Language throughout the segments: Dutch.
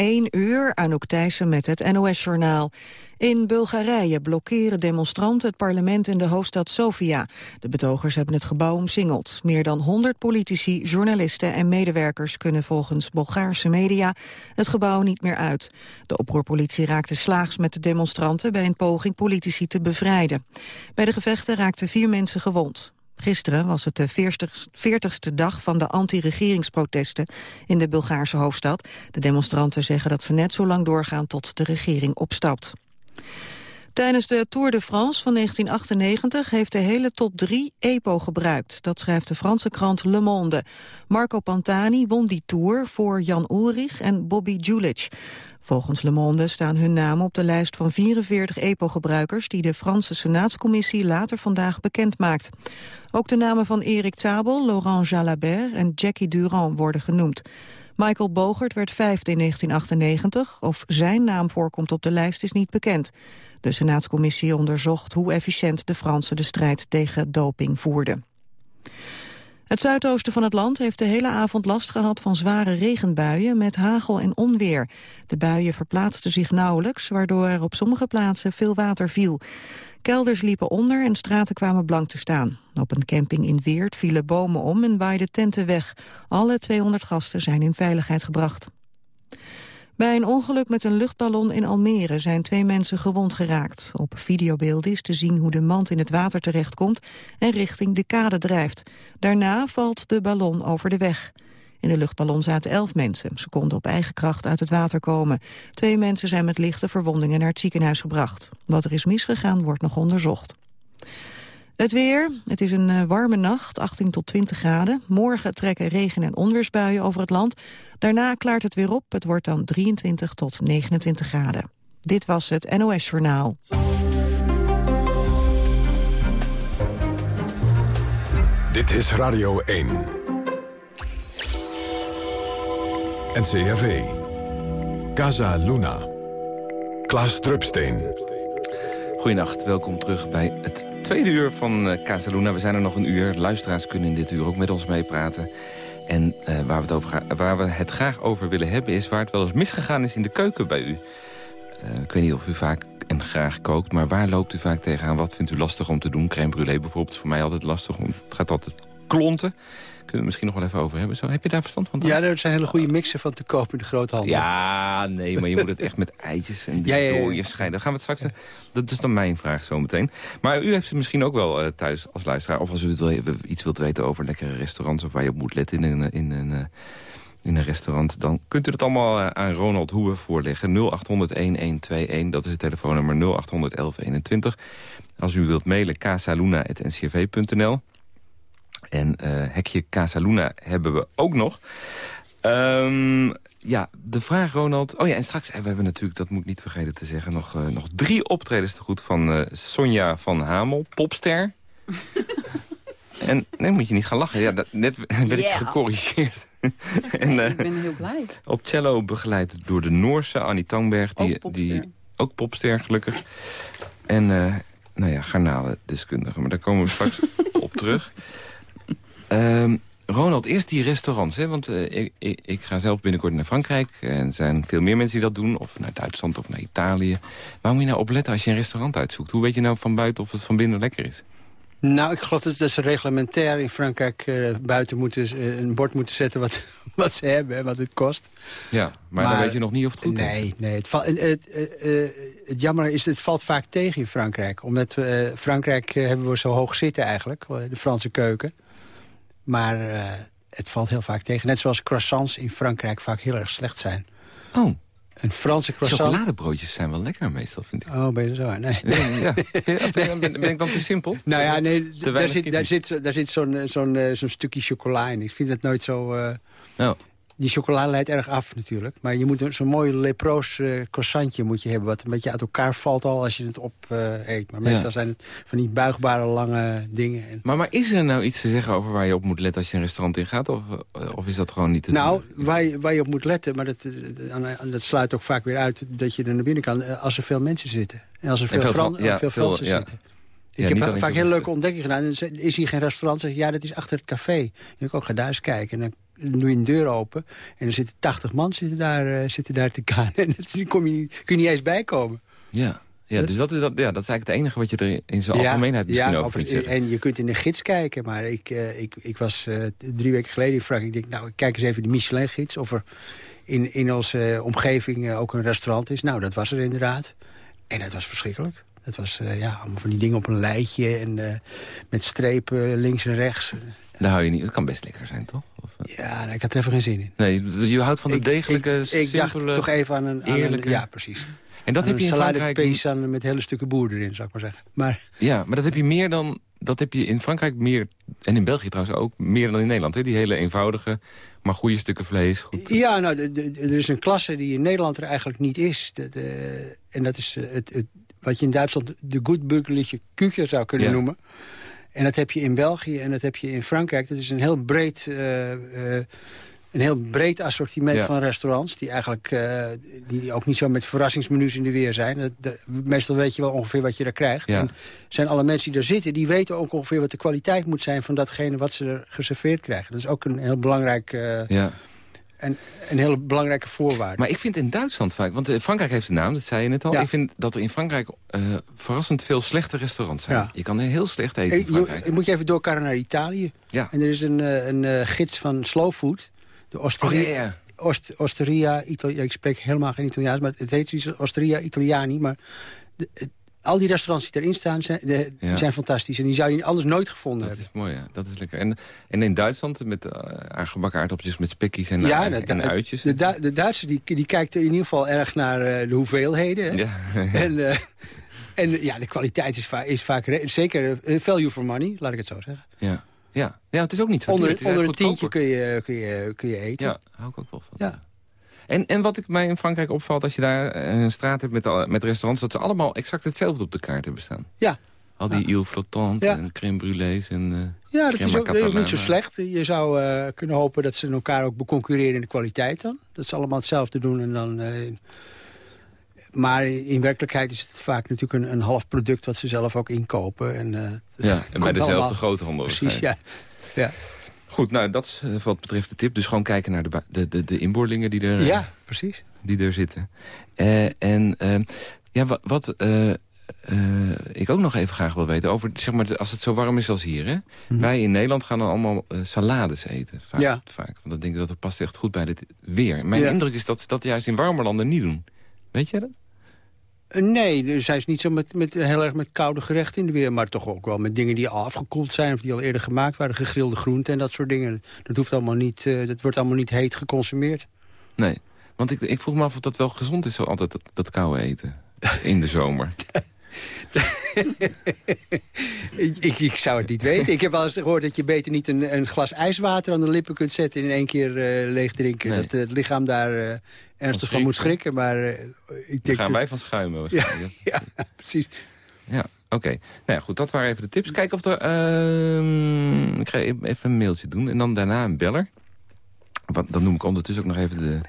1 uur, Anouk Thijssen met het NOS-journaal. In Bulgarije blokkeren demonstranten het parlement in de hoofdstad Sofia. De betogers hebben het gebouw omsingeld. Meer dan 100 politici, journalisten en medewerkers kunnen volgens Bulgaarse media het gebouw niet meer uit. De oproerpolitie raakte slaags met de demonstranten bij een poging politici te bevrijden. Bij de gevechten raakten vier mensen gewond. Gisteren was het de 40ste dag van de anti-regeringsprotesten in de Bulgaarse hoofdstad. De demonstranten zeggen dat ze net zo lang doorgaan tot de regering opstapt. Tijdens de Tour de France van 1998 heeft de hele top 3 EPO gebruikt. Dat schrijft de Franse krant Le Monde. Marco Pantani won die Tour voor Jan Ulrich en Bobby Julich. Volgens Le Monde staan hun namen op de lijst van 44 EPO-gebruikers... die de Franse Senaatscommissie later vandaag bekend maakt. Ook de namen van Erik Zabel, Laurent Jalabert en Jackie Durand worden genoemd. Michael Bogert werd vijfde in 1998. Of zijn naam voorkomt op de lijst is niet bekend. De Senaatscommissie onderzocht hoe efficiënt de Fransen de strijd tegen doping voerden. Het zuidoosten van het land heeft de hele avond last gehad van zware regenbuien met hagel en onweer. De buien verplaatsten zich nauwelijks, waardoor er op sommige plaatsen veel water viel. Kelders liepen onder en straten kwamen blank te staan. Op een camping in Weert vielen bomen om en waaiden tenten weg. Alle 200 gasten zijn in veiligheid gebracht. Bij een ongeluk met een luchtballon in Almere zijn twee mensen gewond geraakt. Op videobeelden is te zien hoe de mand in het water terechtkomt en richting de kade drijft. Daarna valt de ballon over de weg. In de luchtballon zaten elf mensen. Ze konden op eigen kracht uit het water komen. Twee mensen zijn met lichte verwondingen naar het ziekenhuis gebracht. Wat er is misgegaan wordt nog onderzocht. Het weer. Het is een eh, warme nacht, 18 tot 20 graden. Morgen trekken regen- en onweersbuien over het land. Daarna klaart het weer op. Het wordt dan 23 tot 29 graden. Dit was het NOS Journaal. Dit is Radio 1. NCRV. Casa Luna. Klaas Drupsteen. Goedenacht, welkom terug bij het tweede uur van uh, Casa Luna. We zijn er nog een uur. Luisteraars kunnen in dit uur ook met ons meepraten. En uh, waar, we het over, waar we het graag over willen hebben... is waar het wel eens misgegaan is in de keuken bij u. Uh, ik weet niet of u vaak en graag kookt, maar waar loopt u vaak tegenaan? Wat vindt u lastig om te doen? Crème brûlée bijvoorbeeld voor mij altijd lastig. Het gaat altijd klonten kunnen we misschien nog wel even over hebben. Zo, heb je daar verstand van? Ja, er zijn hele goede mixen van te kopen in de groothandel. Ja, nee, maar je moet het echt met eitjes en ja, ja, ja. scheiden. Dan gaan we het straks... Dat is dan mijn vraag zo meteen. Maar u heeft het misschien ook wel uh, thuis als luisteraar... of als u iets wilt weten over lekkere restaurants... of waar je op moet letten in een... In een in een restaurant, dan kunt u dat allemaal aan Ronald Hoeven voorleggen. 0800-1121, dat is het telefoonnummer 0800-1121. Als u wilt mailen, casaluna.ncrv.nl. En uh, hekje Casaluna hebben we ook nog. Um, ja, de vraag, Ronald... Oh ja, en straks, we hebben natuurlijk, dat moet niet vergeten te zeggen... nog, uh, nog drie optredens te goed van uh, Sonja van Hamel, popster. en nee, moet je niet gaan lachen. Ja, dat, net werd ik gecorrigeerd. en, ik ben heel blij. Op cello begeleid door de Noorse Annie Tangberg. Die, ook popster. Die, ook popster, gelukkig. En, nou ja, garnalendeskundige. Maar daar komen we straks op terug. Um, Ronald, eerst die restaurants. Hè? Want uh, ik, ik, ik, ga zelf binnenkort naar Frankrijk. En er zijn veel meer mensen die dat doen. Of naar Duitsland of naar Italië. Waar moet je nou op letten als je een restaurant uitzoekt? Hoe weet je nou van buiten of het van binnen lekker is? Nou, ik geloof dat, dat ze reglementair in Frankrijk uh, buiten moeten, uh, een bord moeten zetten wat, wat ze hebben en wat het kost. Ja, maar, maar, dan weet je nog niet of het goed nee, is. Nee, het, het, het, het jammer is, het valt vaak tegen in Frankrijk. Omdat Frankrijk hebben we zo hoog zitten eigenlijk, de Franse keuken. Maar uh, het valt heel vaak tegen. Net zoals croissants in Frankrijk vaak heel erg slecht zijn. Oh. Een Franse croissant... Chocoladebroodjes zijn wel lekker meestal, vind ik. Oh, ben je zo? Nee. nee. Ja. ben, ben, ik dan te simpel? Nou ja, nee, daar zit, daar zit, daar zit zo'n zo'n zo'n stukje chocola in. Ik vind het nooit zo... Uh, oh die chocolade leidt erg af natuurlijk. Maar je moet zo'n mooi leproos uh, croissantje moet je hebben... wat een beetje uit elkaar valt al als je het op uh, eet. Maar meestal zijn het van die buigbare lange dingen. Maar, maar is er nou iets te zeggen over waar je op moet letten als je een restaurant in gaat? Of, eh, of is dat gewoon niet te Nou, waar je, waar je op moet letten, maar dat, dat sluit ook vaak weer uit... dat je er naar binnen kan als er veel mensen zitten. En als er veel, veel, Fran ja, veel Fransen zitten. Ik heb vaak heel leuke ontdekkingen gedaan. Is hier geen restaurant? Zeg ja, dat is achter het café. Ik denk ook, ga daar eens kijken. En dan doe je een deur open. En dan zitten 80 man zitten daar, uh, zitten daar te gaan. En dan kom je, kun je niet eens bijkomen. Ja. Ja, dus dat is, dat, ja, dat is eigenlijk het enige wat je er in zijn algemeenheid misschien over kunt zeggen. En je kunt in de gids kijken, maar ik, uh, ik, ik was uh, drie weken geleden in Frankrijk. Ik denk, nou, ik kijk eens even de Michelin-gids of er in, in onze omgeving ook een restaurant is. Nou, dat was er inderdaad. En dat was verschrikkelijk. Het was uh, ja, allemaal van die dingen op een lijtje en uh, met strepen links en rechts. Daar hou je niet. Het kan best lekker zijn, toch? Of, uh... Ja, nee, ik had er even geen zin in. Nee, je houdt van de degelijke, ik, ik, simpele, ik dacht toch even aan een... eerlijke... ja, precies. En dat heb je in Frankrijk... aan met hele stukken boer erin, zou ik maar zeggen. Maar... Ja, maar dat heb je meer dan... Dat heb je in Frankrijk meer, en in België trouwens ook, meer dan in Nederland. Hè? Die hele eenvoudige, maar goede stukken vlees. Goed. Ja, nou, er is een klasse die in Nederland er eigenlijk niet is. en dat is het, het wat je in Duitsland de goedburgerliche kuche zou kunnen noemen. En dat heb je in België en dat heb je in Frankrijk. Dat is een heel breed, uh, uh, een heel breed assortiment van restaurants... die eigenlijk uh, die ook niet zo met verrassingsmenu's in de weer zijn. Dat, meestal weet je wel ongeveer wat je daar krijgt. En zijn alle mensen die daar zitten... die weten ook ongeveer wat de kwaliteit moet zijn... van datgene wat ze er geserveerd krijgen. Dat is ook een heel belangrijk... ja en een hele belangrijke voorwaarde. Maar ik vind in Duitsland vaak... Want eh, Frankrijk heeft een naam, dat zei je net al. Ik vind dat er in Frankrijk uh, verrassend veel slechte restaurants zijn. Je kan heel slecht eten in Frankrijk. Je, moet je even doorkarren naar Italië. Ja. En er is een, eh, een, gids van Slow Food. De Osteria, oh, ja, ja. Ost, Osteria ik spreek helemaal geen Italiaans... maar het heet iets Osteria Italiani. Maar de, al die restaurants die erin staan zijn, de, zijn fantastisch. En die zou je anders nooit gevonden dat hebben. Dat is mooi, ja. Dat is lekker. En, en in Duitsland met uh, gebakken aardappeltjes met spekkies en, ja, en, en uitjes. De, de, de Duitser die, die kijkt in ieder geval erg naar uh, de hoeveelheden. Ja. en, uh, en ja, de kwaliteit is, va is vaak... Zeker value for money, laat ik het zo zeggen. Ja. Ja, ja het is ook niet zo Onder, onder een tientje kun je, kun, je, kun je eten. Ja, hou ik ook wel van. Ja. En, en wat ik mij in Frankrijk opvalt, als je daar een straat hebt met, met restaurants... dat ze allemaal exact hetzelfde op de kaart hebben staan. Ja. Al die ja. flottante en crème brûlées en uh, Ja, dat is ook, niet zo slecht. Je zou uh, kunnen hopen dat ze elkaar ook beconcurreren in de kwaliteit dan. Dat ze allemaal hetzelfde doen en dan... Uh, maar in werkelijkheid is het vaak natuurlijk een, een half product... wat ze zelf ook inkopen. En, ja, en bij dezelfde grote handel. Precies, ja. ja. Goed, nou dat is eh, wat betreft de tip. Dus gewoon kijken naar de, de, de, de inboorlingen die er, ja, precies. Die er zitten. Uh, en uh, ja, wat, wat uh, ik ook nog even graag wil weten... over zeg maar, als het zo warm is als hier. Hè? Mhm. Wij in Nederland gaan dan allemaal salades eten. Vaak, ja. vaak. Want dan denk ik dat het past echt goed bij dit weer. Mijn indruk is dat ze dat juist in warme landen niet doen. Weet jij dat? Nee, dus hij is niet zo met, met, heel erg met koude gerechten in de weer... maar toch ook wel met dingen die al afgekoeld zijn... of die al eerder gemaakt waren, gegrilde groenten en dat soort dingen. Dat, hoeft allemaal niet, uh, dat wordt allemaal niet heet geconsumeerd. Nee, want ik, ik vroeg me af of dat wel gezond is... zo altijd dat, dat koude eten in de zomer. ik, ik, zou het niet weten. Ik heb wel eens gehoord dat je beter niet een, een glas ijswater aan de lippen kunt zetten... en in één keer uh, leeg drinken. Dat het lichaam daar uh, ernstig van, moet schrikken. Maar uh, ik denk... gaan wij van schuimen ja, ja, precies. Ja, oké. Nou ja, goed, dat waren even de tips. Kijk of er... ik ga even een mailtje doen en dan daarna een beller. Want dan noem ik ondertussen ook nog even de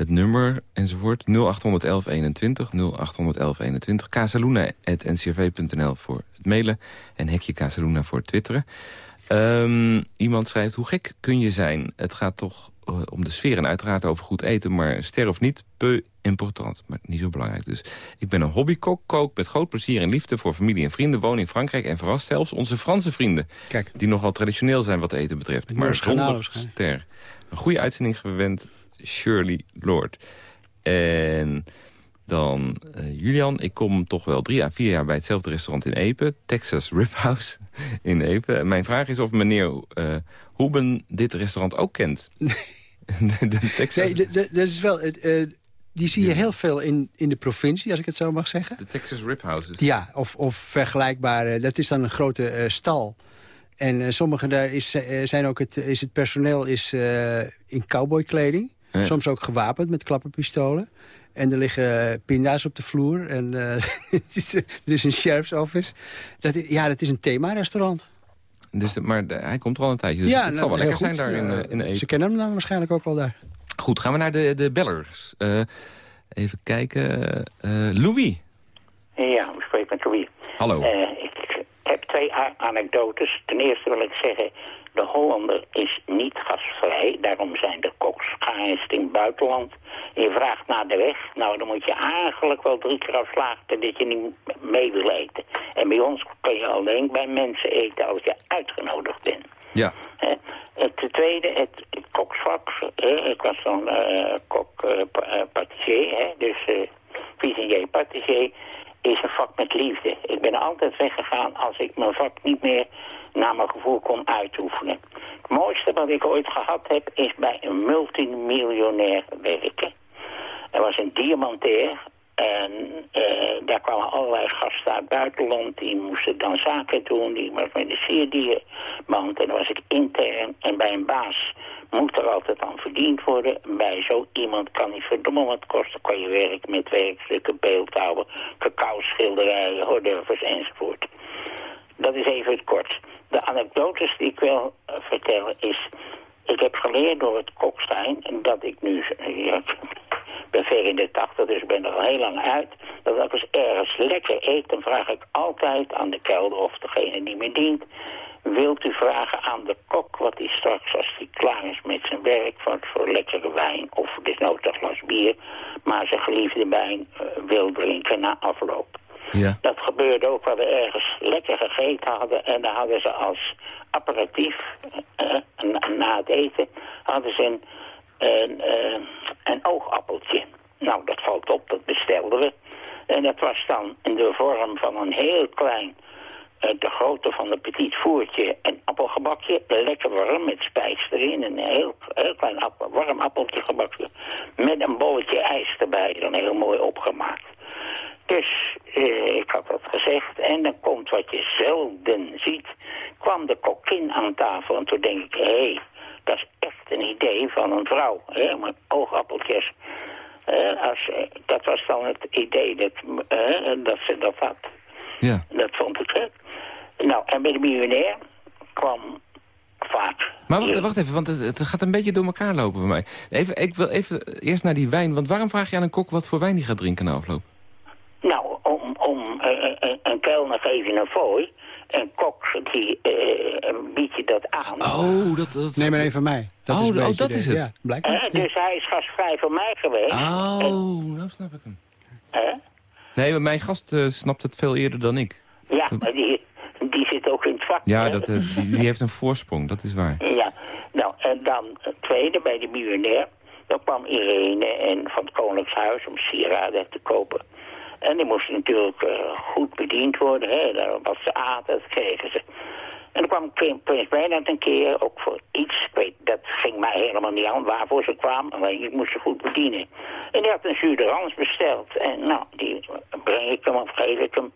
het nummer enzovoort. 081121, 081121. Casaluna.ncrv.nl voor het mailen. En hekje Casaluna voor het twitteren. Um, iemand schrijft, hoe gek kun je zijn? Het gaat toch uh, om de sfeer en uiteraard over goed eten... maar ster of niet, peu important. Maar niet zo belangrijk dus. Ik ben een hobbykok, kook met groot plezier en liefde... voor familie en vrienden, woon in Frankrijk... en verrast zelfs onze Franse vrienden. Kijk. Die nogal traditioneel zijn wat eten betreft. Maar zonder ster. Een goede uitzending gewend Shirley Lord. En dan uh, Julian, ik kom toch wel drie à vier jaar bij hetzelfde restaurant in Epe. Texas Rib House in Epe. Mijn vraag is of meneer uh, Hoeben dit restaurant ook kent. de, de Texas... Nee, dat is wel... Uh, die zie je heel veel in, in de provincie, als ik het zo mag zeggen. De Texas Rib Houses. Ja, of, of vergelijkbare. Dat is dan een grote stal. En sommige daar is, zijn ook het, is het personeel is, in cowboykleding. Soms ook gewapend met klapperpistolen. En er liggen pinda's op de vloer. En uh, er is een sheriff's office. Dat, ja, dat is een thema-restaurant. Dus, maar hij komt er al een tijdje. Dus ja, het zal wel lekker zijn daar in, uh, in Ede. Ze kennen hem dan waarschijnlijk ook wel daar. Goed, gaan we naar de, de bellers. Uh, even kijken. Louis. Ja, ik spreek met Louis. Hallo. ik heb twee anekdotes. Ten eerste wil ik zeggen, de Hollander is niet gastvrij. Daarom zijn de koks geëist in het buitenland. je vraagt naar de weg. Nou, dan moet je eigenlijk wel drie keer afslagen dat je niet mee wil eten. En bij ons kun je alleen bij mensen eten als je uitgenodigd bent. Ja. Het tweede, het koksvak. Ik was dan uh, kok uh, patissier, dus uh, patissier is een vak met liefde. Ik ben altijd weggegaan als ik mijn vak niet meer naar mijn gevoel kon uitoefenen. Het mooiste wat ik ooit gehad heb is bij een multimiljonair werken. Er was een diamantair en uh, daar kwamen allerlei gasten uit het buitenland. Die moesten dan zaken doen. Die was met de zeerdierband. En dan was ik intern. En bij een baas moet er altijd aan verdiend worden. Bij zo iemand kan niet verdomme wat kosten. Kan je werk met werkstukken, beeldhouwen, cacao schilderijen, hors enzovoort. Dat is even het kort. De anekdotes die ik wil uh, vertellen is... Ik heb geleerd door het Kokstein dat ik nu... Ja, ben ver in de tachtig, dus ik ben er al heel lang uit. Dat als ik ergens lekker eet, dan vraag ik altijd aan de kelder of degene die me dient... Wilt u vragen aan de kok wat hij straks, als hij klaar is met zijn werk... voor, voor lekkere wijn of desnoods een glas bier... maar zijn geliefde wijn uh, wil drinken na afloop. Ja. Dat gebeurde ook waar we ergens lekker gegeten hadden... en dan hadden ze als aperitief, uh, na het eten... hadden ze een een, uh, een oogappeltje. Nou, dat valt op, dat bestelden we. En dat was dan in de vorm van een heel klein, uh, de grootte van een petit voertje, een appelgebakje. Lekker warm met spijs erin. Een heel, heel klein appel, warm appeltje gebakje. Met een bolletje ijs erbij, dan heel mooi opgemaakt. Dus ik had dat gezegd. En dan komt wat je zelden ziet. Kwam de kokkin aan tafel. En toen denk ik, hé, hey, dat is echt een idee van een vrouw. Hè, met oogappeltjes. Uh, als, uh, dat was dan het idee dat, dat ze dat had. Ja. Dat vond ik gek. Nou, en bij de miljonair kwam vaak... Maar wacht, wacht even, want het, het, gaat een beetje door elkaar lopen voor mij. Even, ik wil even eerst naar die wijn. Want waarom vraag je aan een kok wat voor wijn die gaat drinken na afloop? Om een kelner geef je een fooi een kok die uh, biedt je dat aan. Oh, dat, dat... Neem maar even van mij. Dat oh, is oh, dat is het. Ja, blijkbaar. Uh, dus hij is gastvrij voor mij geweest. Oh, en... nou snap ik hem. Uh? Nee, maar mijn gast uh, snapt het veel eerder dan ik. Ja, maar die, die zit ook in het vak. Ja, dat, die, die, heeft een voorsprong, dat is waar. Ja, nou, en dan het tweede bij de miljonair. Dan kwam Irene en van het Koninklijk om sieraden te kopen. En die moesten natuurlijk uh, goed bediend worden. Hè. Wat ze aten, dat kregen ze. En dan kwam Prins Bernhard een keer, ook voor iets. weet, dat ging mij helemaal niet aan waarvoor ze kwam. Alleen ik moest ze goed bedienen. En die had een jus besteld. En nou, die breng ik hem of geef ik hem.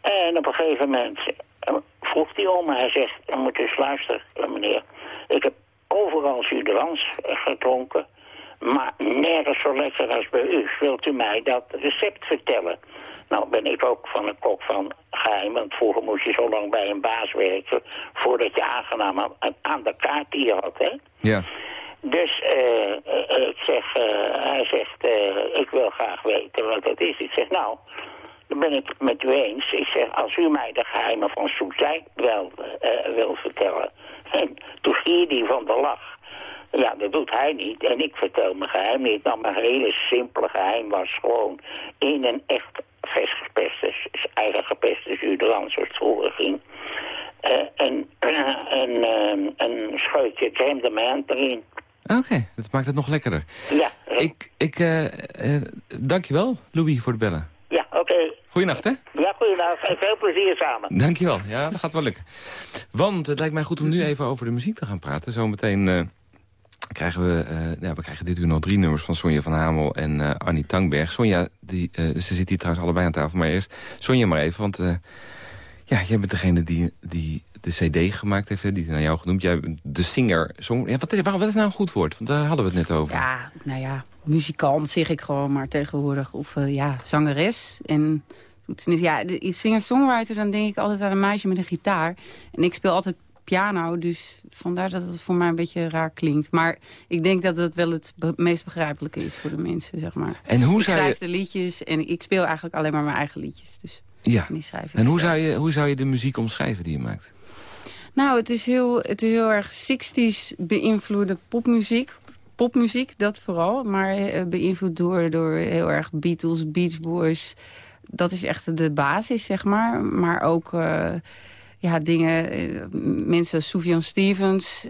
En op een gegeven moment eh, vroeg hij om. Hij zegt, moet eens luisteren, meneer. Ik heb overal jus gedronken. Maar nergens zo lekker als bij u. Wilt u mij dat recept vertellen? Nou ben ik ook van een kok van geheim. Want vroeger moest je zo lang bij een baas werken... voordat je aangenaam aan de kaart die je had, hè? Ja. Dus uh, ik zeg, uh, hij zegt, ik wil graag weten wat dat is. Ik zeg, nou, dan ben ik met u eens. Ik zeg, als u mij de geheimen van Soetijk wel wil vertellen. En toen gierde hij van de lach. Ja, dat doet hij niet. En ik vertel mijn geheim niet. Nou, mijn hele simpele geheim was gewoon in een echt vers gepeste, eigen gepeste Zuiderland, zoals het vroeger ging. Uh, een, uh, een, uh, een scheutje crème de menthe erin. Oké, dat maakt het nog lekkerder. Ja. Ik, ik dankjewel, Louis, voor het bellen. Ja, oké. Okay. Goeienacht, hè? Ja, goeienacht. En veel plezier samen. Dankjewel. Ja, dat gaat wel lukken. Want het lijkt mij goed om nu even over de muziek te gaan praten. Zometeen krijgen we, ja, we krijgen dit uur nog drie nummers van Sonja van Hamel en uh, Annie Tangberg. Sonja, die, uh, ze zit hier trouwens allebei aan tafel, maar eerst Sonja maar even. Want ja, jij bent degene die, die de cd gemaakt heeft, die is naar jou genoemd. Jij bent de singer. Ja, wat, is, wat is nou een goed woord? Want daar hadden we het net over. Ja, nou ja, muzikant zeg ik gewoon maar tegenwoordig. Of ja, zangeres. En ja, singer-songwriter, dan denk ik altijd aan een meisje met een gitaar. En ik speel altijd piano. Dus vandaar dat het voor mij een beetje raar klinkt. Maar ik denk dat het wel het meest begrijpelijke is voor de mensen, zeg maar. En hoe ik zou schrijf de liedjes en ik speel eigenlijk alleen maar mijn eigen liedjes. Dus. Ja. en hoe zou, je, hoe zou je de muziek omschrijven die je maakt? Nou, het is heel, het is heel erg 60s beïnvloede popmuziek. Popmuziek, dat vooral. Maar eh, beïnvloed door, door heel erg Beatles, Beach Boys. Dat is echt de basis, zeg maar. Maar ook... Uh, ja, dingen, uh, mensen zoals Sufjan Stevens,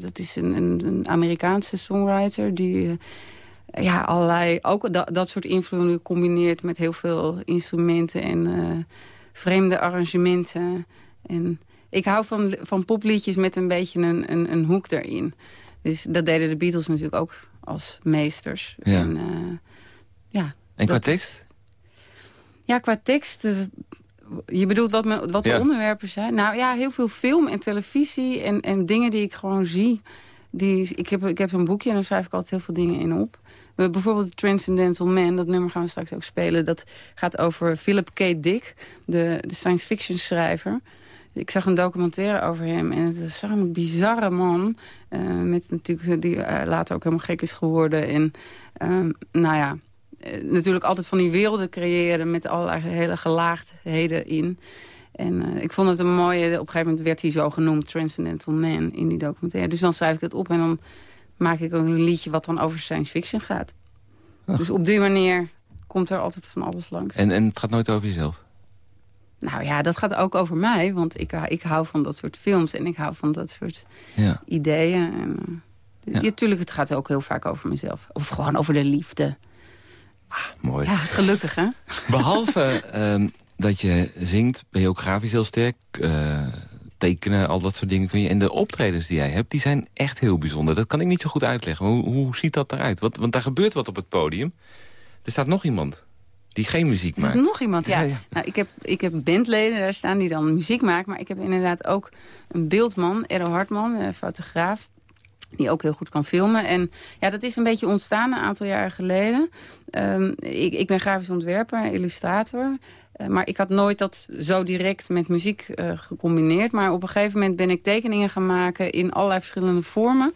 dat is een, een, een, Amerikaanse songwriter die ja, allerlei, ook dat, dat soort invloeden combineert met heel veel instrumenten en vreemde arrangementen. En ik hou van, van popliedjes met een beetje een, een, een hoek erin. Dus dat deden de Beatles natuurlijk ook als meesters. Ja. En, uh, ja, en qua tekst? ja, qua tekst... Uh, je bedoelt wat, me, wat de onderwerpen zijn? Nou ja, heel veel film en televisie en, en dingen die ik gewoon zie. Die, ik heb, ik heb een boekje en daar schrijf ik altijd heel veel dingen in op. Bijvoorbeeld Transcendental Man, dat nummer gaan we straks ook spelen. Dat gaat over Philip K. Dick, de, de science fiction schrijver. Ik zag een documentaire over hem en het is zo'n bizarre man. Uh, met natuurlijk, die uh, later ook helemaal gek is geworden. En uh, nou ja, eh, natuurlijk altijd van die werelden creëren met allerlei hele gelaagdheden in. En ik vond het een mooie, op een gegeven moment werd hij zo genoemd, Transcendental Man, in die documentaire. Dus dan schrijf ik het op en dan maak ik ook een liedje wat dan over science fiction gaat. Dus op die manier komt er altijd van alles langs. En, en het gaat nooit over jezelf? Nou ja, dat gaat ook over mij. Want ik, ik hou van dat soort films en ik hou van dat soort ja. ideeën. En, uh, ja. Natuurlijk, het gaat ook heel vaak over mezelf. Of gewoon over de liefde. Ah, mooi. Ja, gelukkig hè. Behalve uh, dat je zingt, ben je ook grafisch heel sterk. Uh, tekenen, al dat soort dingen kun je. En de optredens die jij hebt, die zijn echt heel bijzonder. Dat kan ik niet zo goed uitleggen. Hoe, hoe ziet dat eruit? Want, want daar gebeurt wat op het podium. Er staat nog iemand. Die geen muziek maakt. Nog iemand, ja. Nou, ik, heb, ik heb bandleden daar staan die dan muziek maken. Maar ik heb inderdaad ook een beeldman, Errol Hartman, een fotograaf. Die ook heel goed kan filmen. En ja, dat is een beetje ontstaan een aantal jaren geleden. Um, ik, ik ben grafisch ontwerper, illustrator. Uh, maar ik had nooit dat zo direct met muziek uh, gecombineerd. Maar op een gegeven moment ben ik tekeningen gaan maken in allerlei verschillende vormen.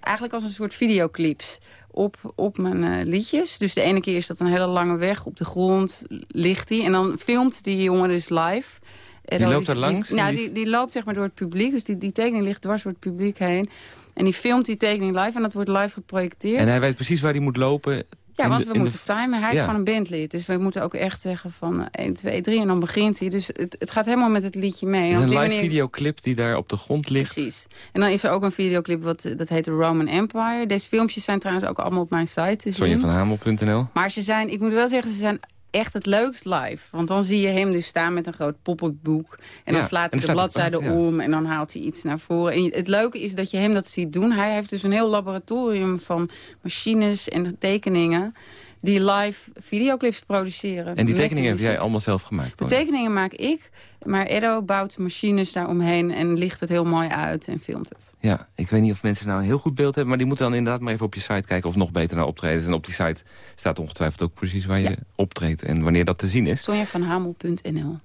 Eigenlijk als een soort videoclips op, op mijn uh, liedjes. Dus de ene keer is dat een hele lange weg op de grond, ligt hij. En dan filmt die jongen dus live. Die loopt er langs? Die, nou, die, die loopt zeg maar door het publiek. Dus die, die tekening ligt dwars door het publiek heen. En die filmt die tekening live en dat wordt live geprojecteerd. En hij weet precies waar hij moet lopen ja, want we moeten timen. Hij is gewoon een bandlid. Dus we moeten ook echt zeggen van 1, 2, 3 en dan begint hij. Dus het, het gaat helemaal met het liedje mee. Het is een live videoclip die daar op de grond ligt. Precies. En dan is er ook een videoclip wat, dat heet The Roman Empire. Deze filmpjes zijn trouwens ook allemaal op mijn site te zien. Sonjavanhamel.nl Maar ze zijn, ik moet wel zeggen, ze zijn echt het leukst live. Want dan zie je hem dus staan met een groot pop-up boek. En dan slaat hij de bladzijde om en dan haalt hij iets naar voren. En het leuke is dat je hem dat ziet doen. Hij heeft dus een heel laboratorium van machines en tekeningen die live videoclips produceren. En die tekeningen heb jij allemaal zelf gemaakt? De tekeningen maak ik, maar Edo bouwt machines daaromheen en licht het heel mooi uit en filmt het. Ja, ik weet niet of mensen nou een heel goed beeld hebben, maar die moeten dan inderdaad maar even op je site kijken of nog beter naar optreden. En op die site staat ongetwijfeld ook precies waar je optreedt en wanneer dat te zien is. Sonjavanhamel.nl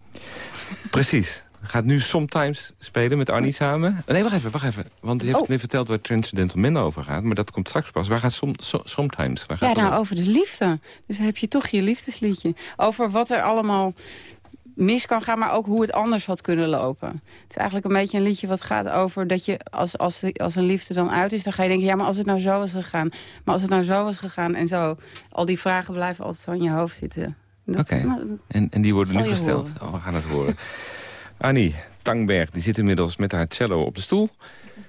Precies gaat nu Sometimes spelen met Arnie samen. Nee, wacht even, wacht even. Want je hebt oh. net verteld waar Transcendental Men over gaat. Maar dat komt straks pas. Waar gaat som, Sometimes? Waar gaat ja, nou, over de liefde. Dus heb je toch je liefdesliedje. Over wat er allemaal mis kan gaan, maar ook hoe het anders had kunnen lopen. Het is eigenlijk een beetje een liedje wat gaat over dat je als, als, als een liefde dan uit is, dan ga je denken, ja, maar als het nou zo was gegaan, maar als het nou zo was gegaan en zo, al die vragen blijven altijd zo in je hoofd zitten. Oké, en, en die worden nu gesteld. Oh, we gaan het horen. Annie Tangberg die zit inmiddels met haar cello op de stoel.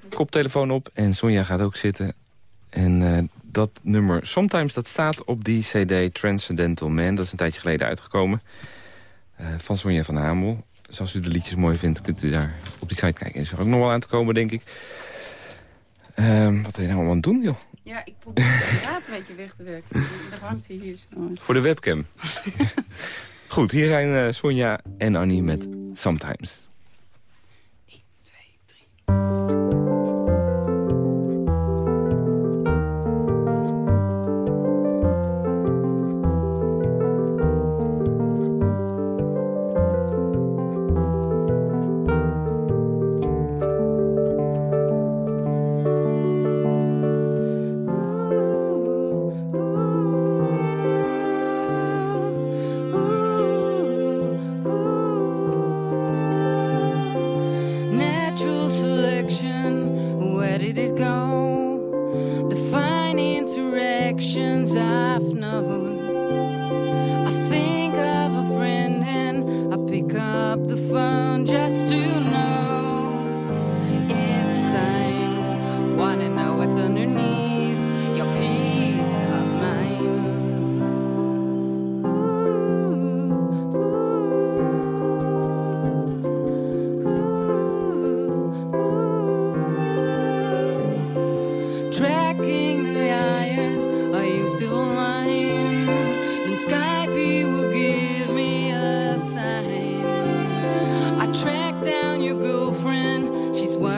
Koptelefoon op en Sonja gaat ook zitten. En uh, dat nummer Sometimes dat staat op die cd Transcendental Man. Dat is een tijdje geleden uitgekomen. Uh, van Sonja van Hamel. Dus als u de liedjes mooi vindt, kunt u daar op die site kijken. Is er ook nog wel aan te komen, denk ik. Uh, wat wil je nou allemaal aan het doen, joh? Ja, ik probeer het een beetje weg te werken. Dat hangt hij hier zo. Voor de webcam. Goed, hier zijn uh, Sonja en Annie met Sometimes.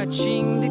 touching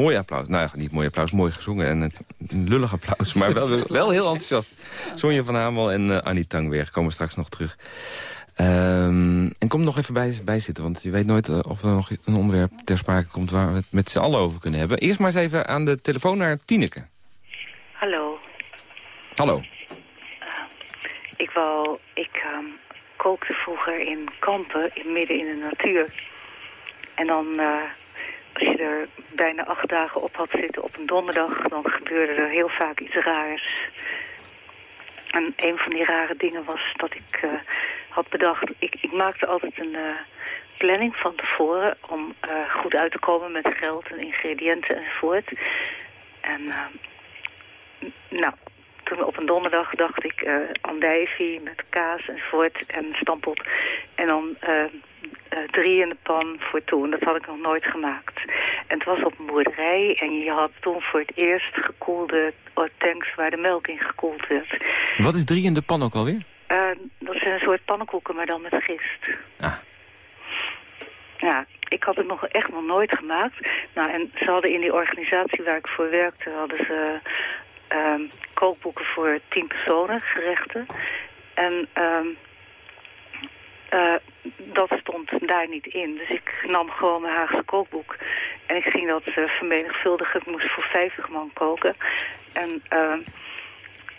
mooi applaus. Nou ja, niet mooi applaus, mooi gezongen. En een lullig applaus, maar wel, wel heel enthousiast. Sonja van Hamel en uh, Annie Tangberg komen straks nog terug. Um, en kom nog even bij, bij zitten, want je weet nooit uh, of er nog een onderwerp ter sprake komt... waar we het met z'n allen over kunnen hebben. Eerst maar eens even aan de telefoon naar Tineke. Hallo. Hallo. Uh, ik wou... Ik um, kookte vroeger in kampen, in, midden in de natuur. En dan als je er bijna acht dagen op had zitten op een donderdag... dan gebeurde er heel vaak iets raars. En een van die rare dingen was dat ik uh, had bedacht... Ik, ik, maakte altijd een uh, planning van tevoren... om uh, goed uit te komen met geld en ingrediënten enzovoort. En nou, toen op een donderdag dacht ik uh, andijvie met kaas enzovoort en stampot. En dan uh, uh, drie in de pan voor toen. Dat had ik nog nooit gemaakt. En het was op een boerderij en je had toen voor het eerst gekoelde tanks waar de melk in gekoeld werd. Wat is drie in de pan ook alweer? dat zijn een soort pannenkoeken, maar dan met gist. Ah. Ja, ik had het nog echt nog nooit gemaakt. Nou, en ze hadden in die organisatie waar ik voor werkte, hadden ze um, kookboeken voor tien personen, gerechten. En um, dat stond daar niet in. Dus ik nam gewoon mijn Haagse kookboek. En ik ging dat uh, vermenigvuldigen. Ik moest voor 50 man koken. En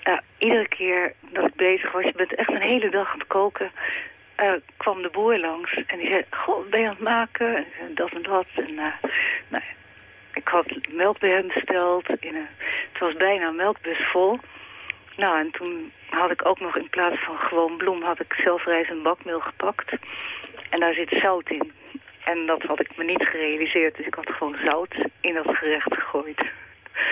ja, iedere keer dat ik bezig was, je bent echt een hele dag aan het koken... Uh, kwam de boer langs en die zei, goh, ben je aan het maken? En dat en dat. En, nou, ik had melk bij hem besteld. In een, het was bijna een melkbus vol. Nou, en toen had ik ook nog in plaats van gewoon bloem... had ik zelfrijs een bakmeel gepakt. En daar zit zout in. En dat had ik me niet gerealiseerd. Dus ik had gewoon zout in dat gerecht gegooid.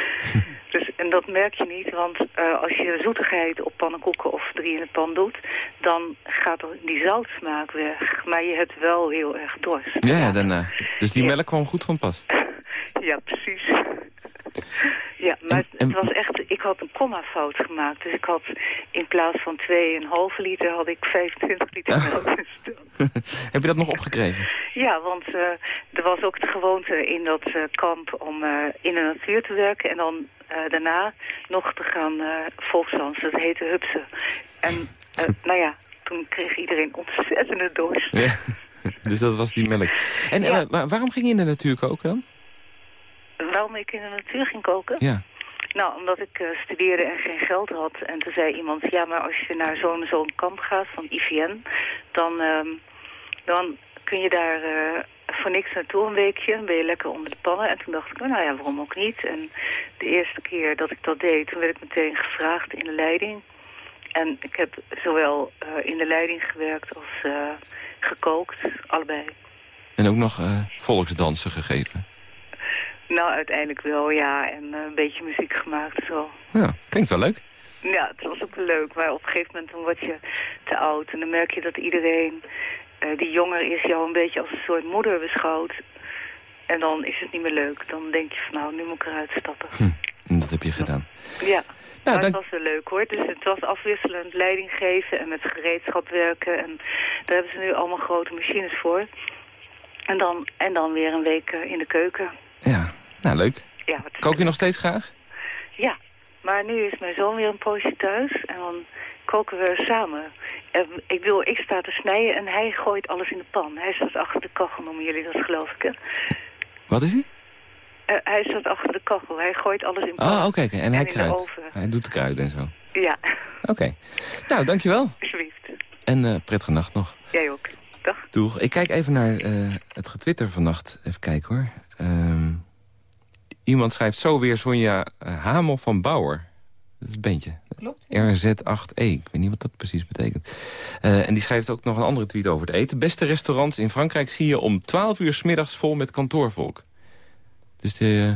dus, en dat merk je niet, want uh, als je zoetigheid op pannenkoeken of drie in de pan doet... dan gaat die zoutsmaak weg. Maar je hebt wel heel erg dorst. Ja, dan, uh, dus die melk kwam goed van pas. ja, precies. maar het was echt, ik had een komma fout gemaakt. Dus ik had in plaats van 2,5 liter had ik 25 liter ah. melk. Heb je dat nog opgekregen? Ja, want uh, er was ook de gewoonte in dat uh, kamp om uh, in de natuur te werken. En dan daarna nog te gaan volksdansen. Dat heette hupsen. En nou ja, toen kreeg iedereen ontzettende dorst. Ja. dus dat was die melk. En ja. waarom ging je in de natuur koken dan? Waarom ik in de natuur ging koken? Ja. Nou, omdat ik uh, studeerde en geen geld had. En toen zei iemand, ja, maar als je naar zo'n zo'n kamp gaat van IVN... dan, uh, dan kun je daar uh, voor niks naartoe een weekje. Dan ben je lekker onder de pannen. En toen dacht ik, nou ja, waarom ook niet? En de eerste keer dat ik dat deed, toen werd ik meteen gevraagd in de leiding. En ik heb zowel uh, in de leiding gewerkt als gekookt, allebei. En ook nog volksdansen gegeven? Nou, uiteindelijk wel, ja. En uh, een beetje muziek gemaakt, zo. Ja, klinkt wel leuk. Ja, het was ook leuk. Maar op een gegeven moment dan word je te oud. En dan merk je dat iedereen uh, die jonger is jou een beetje als een soort moeder beschouwt. En dan is het niet meer leuk. Dan denk je van nou, nu moet ik eruit stappen. Hm, dat heb je gedaan. Ja. Nou, het was wel leuk hoor. Dus het was afwisselend leiding geven en met gereedschap werken. En daar hebben ze nu allemaal grote machines voor. En dan, en dan weer een week uh, in de keuken. Ja, nou leuk. Ja, Kook je nog steeds graag? Ja, maar nu is mijn zoon weer een poosje thuis en dan koken we samen. En ik wil, ik sta te snijden en hij gooit alles in de pan. Hij staat achter de kachel, noemen jullie dat geloof ik, hè? Wat is hij? Uh, hij staat achter de kachel. Hij gooit alles in de pan. Ah, oké. Okay, En, hij kruidt. Hij doet de kruiden en zo. Ja. Oké. Nou, dankjewel. Alsjeblieft. En uh, prettige nacht nog. Jij ook. Dag. Doeg. Ik kijk even naar uh, het getwitter vannacht. Even kijken hoor. Um, iemand schrijft zo weer Sonja uh, Hamel van Bauer. Dat is een bandje. Klopt. RZ8E. Ik weet niet wat dat precies betekent. Uh, en die schrijft ook nog een andere tweet over het eten. Beste restaurants in Frankrijk zie je om 12 uur s middags vol met kantoorvolk. Dus de, uh,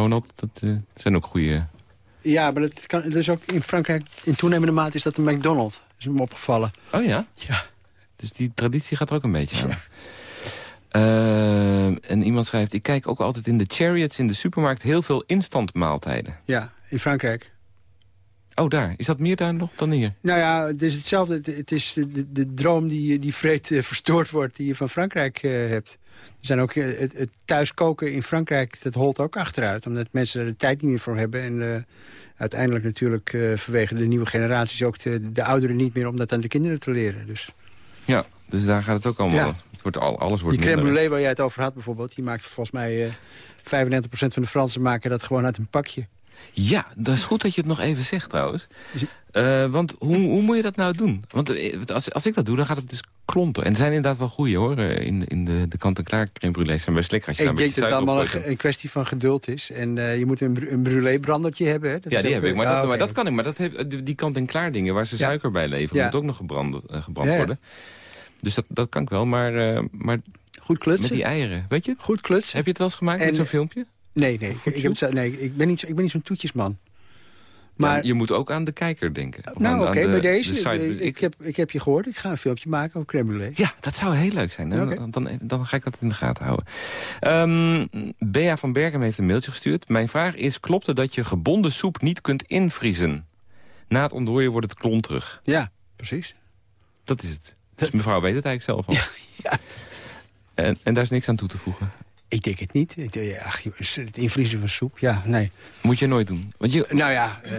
Ronald, dat uh, zijn ook goede... Ja, maar dat, kan, dat is ook in Frankrijk in toenemende mate is dat een McDonald's. is me opgevallen. Oh ja? Ja. Dus die traditie gaat er ook een beetje aan. Ja. Uh, en iemand schrijft, ik kijk ook altijd in de chariots in de supermarkt... heel veel instant maaltijden. Ja, in Frankrijk. Oh, daar. Is dat meer daar nog dan hier? Nou ja, het is hetzelfde. Het is de, de droom die, die vreed uh, verstoord wordt... die je van Frankrijk uh, hebt. Er zijn ook, uh, het, het thuiskoken in Frankrijk, dat holt ook achteruit. Omdat mensen er de tijd niet meer voor hebben. En uiteindelijk natuurlijk vanwege de nieuwe generaties... ook de, de ouderen niet meer om dat aan de kinderen te leren. Dus... Ja, dus daar gaat het ook allemaal... Ja. Het wordt al, alles wordt die crème brûlée waar jij het over had bijvoorbeeld... die maakt volgens mij uh, 95% van de Fransen maken dat gewoon uit een pakje. Ja, dat is goed dat je het nog even zegt trouwens. Uh, want hoe, hoe moet je dat nou doen? Want eh, als, als ik dat doe, dan gaat het dus klonten. En er zijn inderdaad wel goede hoor. Eh, in, in de, de kant-en-klaar crème brûlée zijn best lekker. Als je ik denk dat het allemaal een, een, kwestie van geduld is. En uh, je moet een, een brûlée brandertje hebben. Hè? Dat ja, die heb ik. Maar, oh, dat, okay. maar, dat, kan ik. Maar dat heb, die kant-en-klaar dingen waar ze ja. suiker bij leveren... moet ook nog gebrand, uh, gebrand ja, worden. Dus dat, dat kan ik wel. Maar, maar Goed klutsen. Met die eieren, weet je Goed klutsen. Heb je het wel eens gemaakt en, met zo'n filmpje? Nee, nee. Ik, heb nee ik ben niet, ik ben niet zo'n toetjesman. Maar je moet ook aan de kijker denken. Nou, oké, okay, bij deze. De ik, heb, ik heb je gehoord. Ik ga een filmpje maken over crème. Ja, dat zou heel leuk zijn. Dan, okay. dan, dan, ga ik dat in de gaten houden. Um, Bea van Bergen heeft een mailtje gestuurd. Mijn vraag is, klopt het dat je gebonden soep niet kunt invriezen? Na het ontdooien wordt het klonterig. Ja, precies. Dat is het. Dus mevrouw weet het eigenlijk zelf al. Ja, ja. En, en daar is niks aan toe te voegen. Ik denk het niet. Ik, ach, het invriezen van soep, ja, nee. Moet je nooit doen? Want je... Nou ja, uh,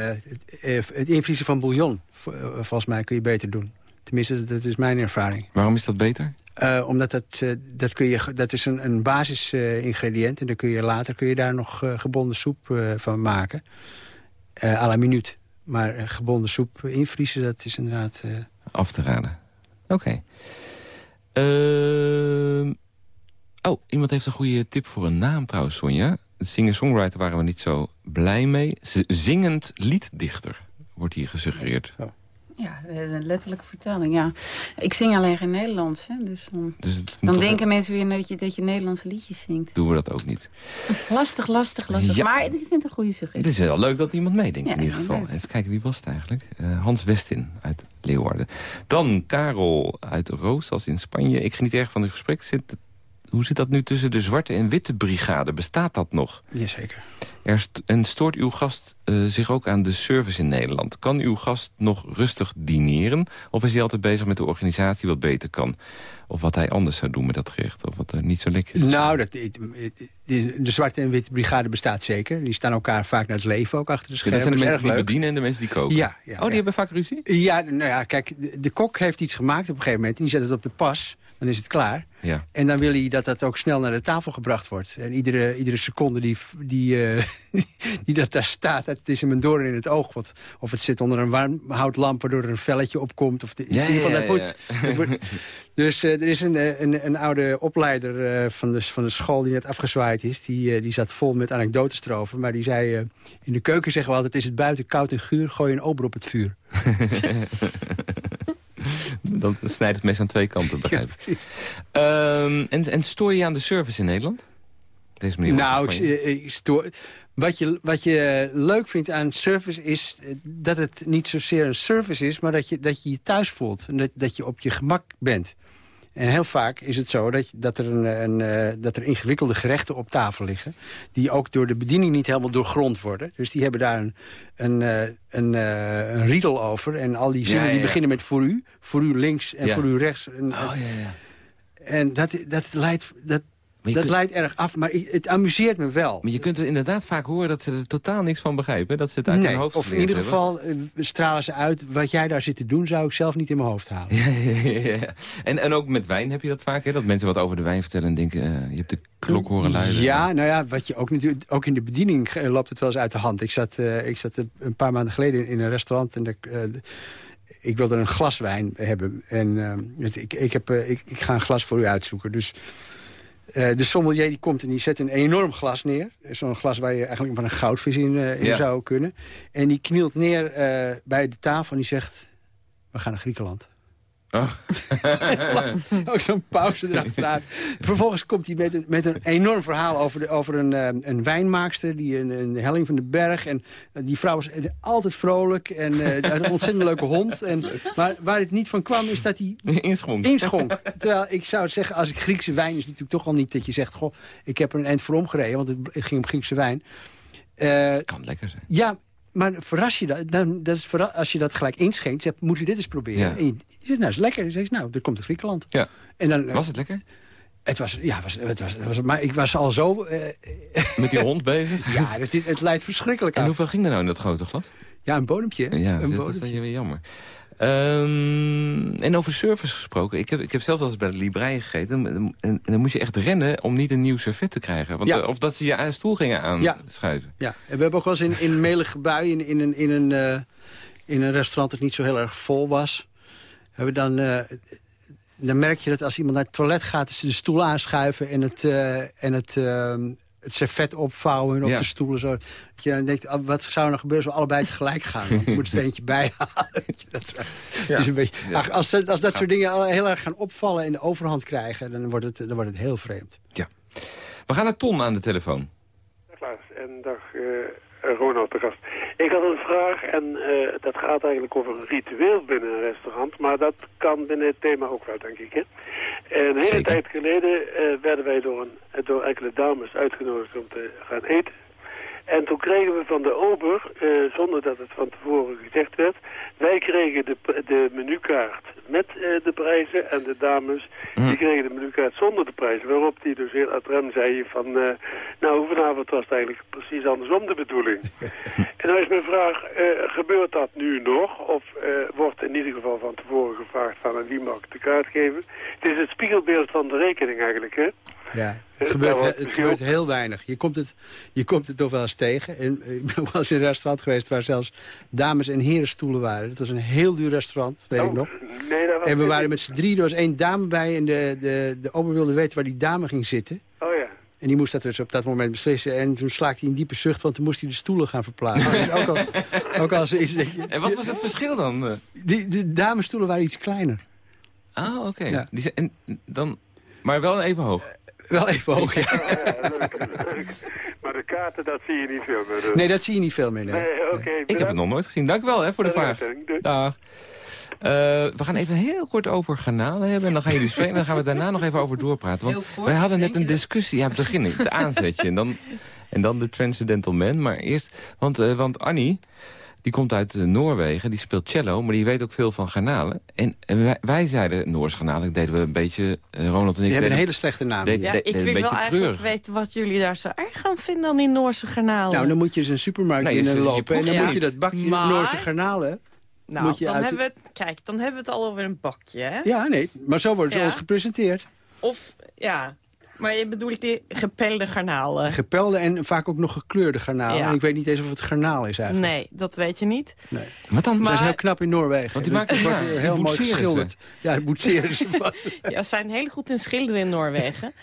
het, het invriezen van bouillon, volgens mij kun je beter doen. Tenminste, dat is mijn ervaring. Waarom is dat beter? Uh, omdat dat, uh, dat, kun je, dat is een, een basisingrediënt. en dan kun je later kun je daar nog gebonden soep van maken. à la minuut. Maar gebonden soep invriezen, dat is inderdaad... Af te raden. Oké. Okay. Oh, iemand heeft een goede tip voor een naam trouwens, Sonja. Singer-songwriter waren we niet zo blij mee. Zingend lieddichter wordt hier gesuggereerd. Ja, ja de letterlijke vertaling, ja. Ik zing alleen geen Nederlands, hè, dus dan, dus dan denken mensen weer dat je, dat je Nederlandse liedjes zingt. Doen we dat ook niet. Lastig, lastig, lastig. Ja. Maar ik vind het een goede suggestie. Het is wel leuk dat iemand meedenkt ja, in ieder geval. Even kijken, wie was het eigenlijk? Uh, Hans Westin uit Leeuwarden. Dan Karel uit Roosas in Spanje. Ik geniet erg van het gesprek. Zit hoe zit dat nu tussen de zwarte en witte brigade? Bestaat dat nog? Jazeker. Er en stoort uw gast uh, zich ook aan de service in Nederland? Kan uw gast nog rustig dineren? Of is hij altijd bezig met de organisatie wat beter kan? Of wat hij anders zou doen met dat gerecht? Of wat er niet zo lekker is? Nou, dat, de Zwarte en Witte Brigade bestaat zeker. Die staan elkaar vaak naar het leven ook achter de schermen. dat zijn de mensen die bedienen en de mensen die koken? Ja. ja oh, die hebben vaak ruzie? Ja, nou ja, kijk, de, de, kok heeft iets gemaakt op een gegeven moment. En die zet het op de pas. Dan is het klaar. Ja. En dan wil hij dat dat ook snel naar de tafel gebracht wordt. En iedere, iedere seconde die, die, uh, die dat daar staat, het is hem een doorn in het oog. Wat, of het zit onder een warmhoutlamp waardoor er een velletje opkomt. Of de, ja, in ieder geval, dat moet. dus uh, er is een, eh, een, een oude opleider uh, van, de, van de school die net afgezwaaid is. Die, die zat vol met anekdotes erover. Maar die zei, in de keuken zeggen we altijd... is het buiten koud en guur, gooi een ober op het vuur. Dan snijdt het mes aan twee kanten, begrijp ik. um, en, en stoor je aan de service in Nederland? Deze manier nou, ik, ik stoor... Wat je, wat je leuk vindt aan service is dat het niet zozeer een service is... maar dat je dat je, je thuis voelt en dat, dat je op je gemak bent. En heel vaak is het zo dat, dat, er een, een uh, dat er ingewikkelde gerechten op tafel liggen... die ook door de bediening niet helemaal doorgrond worden. Dus die hebben daar een, een, uh, een, uh, een riedel over. En al die zinnen ja, ja, die beginnen met voor u, voor u links en voor u rechts. En, oh, ja, ja. en dat, dat leidt... Dat, dat kunt... leidt erg af, maar het amuseert me wel. Maar je kunt er inderdaad vaak horen dat ze er totaal niks van begrijpen. Dat ze het uit nee, hun hoofd Of in ieder geval uh, stralen ze uit. Wat jij daar zit te doen, zou ik zelf niet in mijn hoofd halen. Ja, ja, ja. En, en ook met wijn heb je dat vaak, hè? Dat mensen wat over de wijn vertellen en denken... Uh, je hebt de klok horen luiden. Ja, nou ja, wat je ook natuurlijk... Ook in de bediening loopt het wel eens uit de hand. Ik zat, ik zat een paar maanden geleden in een restaurant... en de, ik wilde een glas wijn hebben. En ik, ik, heb, ik, ik ga een glas voor u uitzoeken. Dus... Uh, de sommelier die komt en die zet een enorm glas neer. Zo'n glas waar je eigenlijk van een goudvis in, uh, in ja. zou kunnen. En die knielt neer uh, bij de tafel en die zegt... we gaan naar Griekenland. Oh. ook zo'n pauze erachteraan. Vervolgens komt hij met een, met een enorm verhaal over, de, over een, uh, een wijnmaakster... die een, een helling van de berg. En uh, die vrouw is altijd vrolijk en uh, een ontzettend leuke hond. En, maar waar het niet van kwam is dat hij inschonk. inschonk. Terwijl ik zou zeggen, als ik Griekse wijn is natuurlijk toch al niet dat je zegt... goh, ik heb er een eind voor omgereden, want het ging om Griekse wijn. het kan lekker zijn. Ja, maar verras je dat, dan, dat is verras, als je dat gelijk inschenkt, zegt, moet je dit eens proberen. Ja. En je, je zegt, nou, is lekker. Je zegt, nou, er komt het Griekenland. Ja. En dan, was het lekker? Het was, ja, was, het was, maar ik was al zo... Uh, Met die hond bezig? ja, het, het leidt verschrikkelijk En af. hoeveel ging er nou in dat grote glas? Ja, een bodempje. Ja, een dat is dan weer jammer. Um, en over service gesproken. Ik heb, ik heb zelf wel eens bij de Librei gegeten. En, en, dan moest je echt rennen om niet een nieuw servet te krijgen. Want, ja. uh, of dat ze je stoel gingen aanschuiven. Ja. ja, en we hebben ook wel eens in, in een melige bui... in, in, een, in, een, uh, in een restaurant dat niet zo heel erg vol was... hebben we dan... Uh, dan merk je dat als iemand naar het toilet gaat... ze de stoel aanschuiven en het, en het, het servet opvouwen en op Ja. de stoelen. Zo. Dat je dan denkt, ah, wat zou er nou gebeuren als we allebei tegelijk gaan? Want je moet er eentje bij halen. Dat is een beetje, ach, als, dat soort dingen heel erg gaan opvallen... en de overhand krijgen, dan wordt het, dan wordt het heel vreemd. We gaan naar Ton aan de telefoon. Dag Klaas en dag eh, Ronald de gast. Ik had een vraag en eh, dat gaat eigenlijk over een ritueel binnen een restaurant. Maar dat kan binnen het thema ook wel, denk ik. Hè? Een hele Zeker. tijd geleden eh, werden wij door, een, door enkele dames uitgenodigd om te gaan eten. En toen kregen we van de ober, eh, zonder dat het van tevoren gezegd werd... wij kregen de, de menukaart met eh, de prijzen en de dames... Hm. die kregen de menukaart zonder de prijzen. Waarop die dus heel ad rem zei van... eh, nou, vanavond was het eigenlijk precies andersom de bedoeling. en dan is mijn vraag, gebeurt dat nu nog? Of wordt in ieder geval van tevoren gevraagd van... wie mag ik de kaart geven? Het is het spiegelbeeld van de rekening eigenlijk, hè? Ja, het gebeurt, he- het gebeurt heel weinig. Je komt, het, je komt het toch wel eens tegen. En, eh, ik ben wel eens in een restaurant geweest waar zelfs dames- en herenstoelen waren. Het was een heel duur restaurant, weet ik Oh, nog. Nee, dat was En we niet- waren met z'n drie, er was één dame bij... en de, de, de ober wilde weten waar die dame ging zitten. Oh ja. En die moest dat dus op dat moment beslissen. En toen slaakte hij een diepe zucht, want toen moest hij de stoelen gaan verplaatsen. Dus ook al, ook al zoiets dat je- En wat was het verschil dan? Die, de damestoelen waren iets kleiner. Ah, oké. Ja. Die zijn- en dan, maar wel even hoog. Wel even hoog, ja. Ja, leuk, leuk. Maar de kaarten, dat zie je niet veel meer. dus. Nee, dat zie je niet veel meer. Nee. Nee, oké. Ik heb het nog nooit gezien. Dank wel hè, voor de vraag. Dag. Eh, we gaan even heel kort over garnalen hebben. En dan gaan jullie spreken. En dan gaan we daarna nog even over doorpraten. Want kort, wij hadden net een discussie. Ja, het begin. Het aanzetje. En dan En dan de Transcendental Man. Maar eerst, want, uh, want Annie, die komt uit uh, Noorwegen, die speelt cello... maar die weet ook veel van garnalen. En wij, wij zeiden Noors garnalen, deden we een beetje... Uh, Ronald en ik... Die hebben een hele slechte naam. De, de, ja, ik wil wel eigenlijk weten wat jullie daar zo erg aan vinden... dan die Noorse garnalen. Nou, dan moet je eens een supermarkt nee, lopen... en dan moet je dat bakje maar... Noorse garnalen... Nou, dan hebben we het, kijk, dan hebben we het al over een bakje, hè? Ja, nee, maar zo wordt het ja. ons gepresenteerd. Of, ja, maar je bedoelt die gepelde garnalen? Gepelde en vaak ook nog gekleurde garnalen. Ja. Ik weet niet eens of het garnaal is eigenlijk. Nee, dat weet je niet. Nee. Wat dan? Maar... Ze heel knap in Noorwegen. Want die maakt het ja, heel mooi geschilderd. Ja, die boetseren ze. ja, ze zijn heel goed in schilderen in Noorwegen.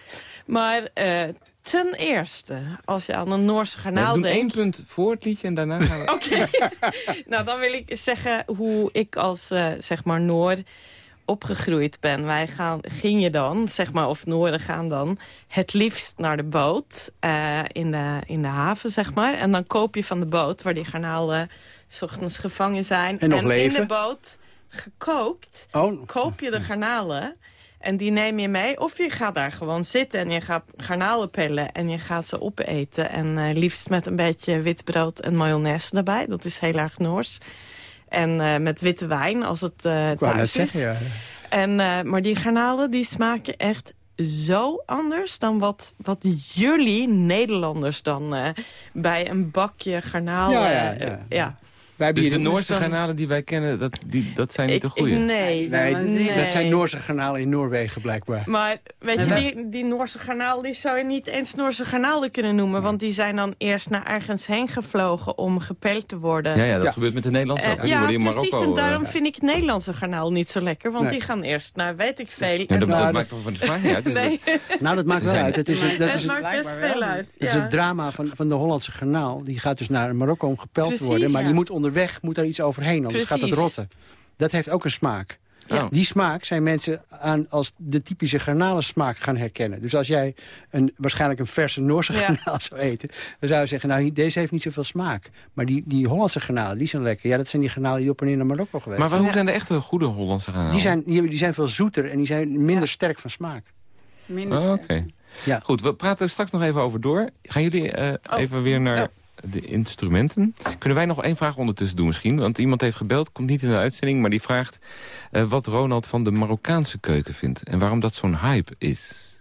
Maar uh, ten eerste, als je aan een Noorse garnaal denkt... één punt voor het liedje en daarna gaan we... Oké. nou, dan wil ik zeggen hoe ik als, uh, zeg maar, Noor opgegroeid ben. Wij gaan, gingen dan, zeg maar, of Noorden gaan dan... het liefst naar de boot uh, in, de, in de haven, zeg maar. En dan koop je van de boot, waar die garnalen... s ochtends gevangen zijn. En, in de boot gekookt, oh. koop je de garnalen... En die neem je mee. Of je gaat daar gewoon zitten en je gaat garnalen pellen. En je gaat ze opeten. En uh, liefst met een beetje witbrood en mayonaise erbij. Dat is heel erg Noors. En uh, met witte wijn als het uh, thuis is. Zeggen, ja. En, uh, maar die garnalen die smaken echt zo anders dan wat, wat jullie Nederlanders dan bij een bakje garnalen... Ja, ja, ja. Wij dus de Noorse garnalen die wij kennen, dat, die, dat zijn niet de goede? Nee, nee, nee, dat zijn Noorse garnalen in Noorwegen blijkbaar. Maar weet je, die, die Noorse garnalen die zou je niet eens Noorse garnalen kunnen noemen. Want die zijn dan eerst naar ergens heen gevlogen om gepeld te worden. Ja, ja dat gebeurt met de Nederlandse ook. Uh, ja, precies. Marokko, en daarom uh, vind ik het Nederlandse garnaal niet zo lekker. Want nee. die gaan eerst naar weet ik veel. Ja, dat, dat maakt toch van de smaak niet uit? nee. Nou, dat maakt wel uit. Het, is, dat het is maakt best veel uit. Het is het drama van, van de Hollandse garnaal. Die gaat dus naar Marokko om gepeld te worden. Maar die moet onderweg moet daar iets overheen, anders Precies. gaat het rotten. Dat heeft ook een smaak. Ja. Die smaak zijn mensen aan als de typische garnalensmaak gaan herkennen. Dus als jij een, waarschijnlijk een verse Noorse ja. garnaal zou eten... dan zou je zeggen, nou, deze heeft niet zoveel smaak. Maar die, die Hollandse garnalen, die zijn lekker. Ja, dat zijn die garnalen die op en in naar Marokko geweest Maar hoe zijn de echte goede Hollandse garnalen? Die zijn, die, die zijn veel zoeter en die zijn minder sterk van smaak. Minder oh, Oké. Ja. Goed, we praten straks nog even over door. Gaan jullie uh, oh. even weer naar de instrumenten. Kunnen wij nog één vraag ondertussen doen misschien? Want iemand heeft gebeld, komt niet in de uitzending... maar die vraagt uh, wat Ronald van de Marokkaanse keuken vindt... en waarom dat zo'n hype is.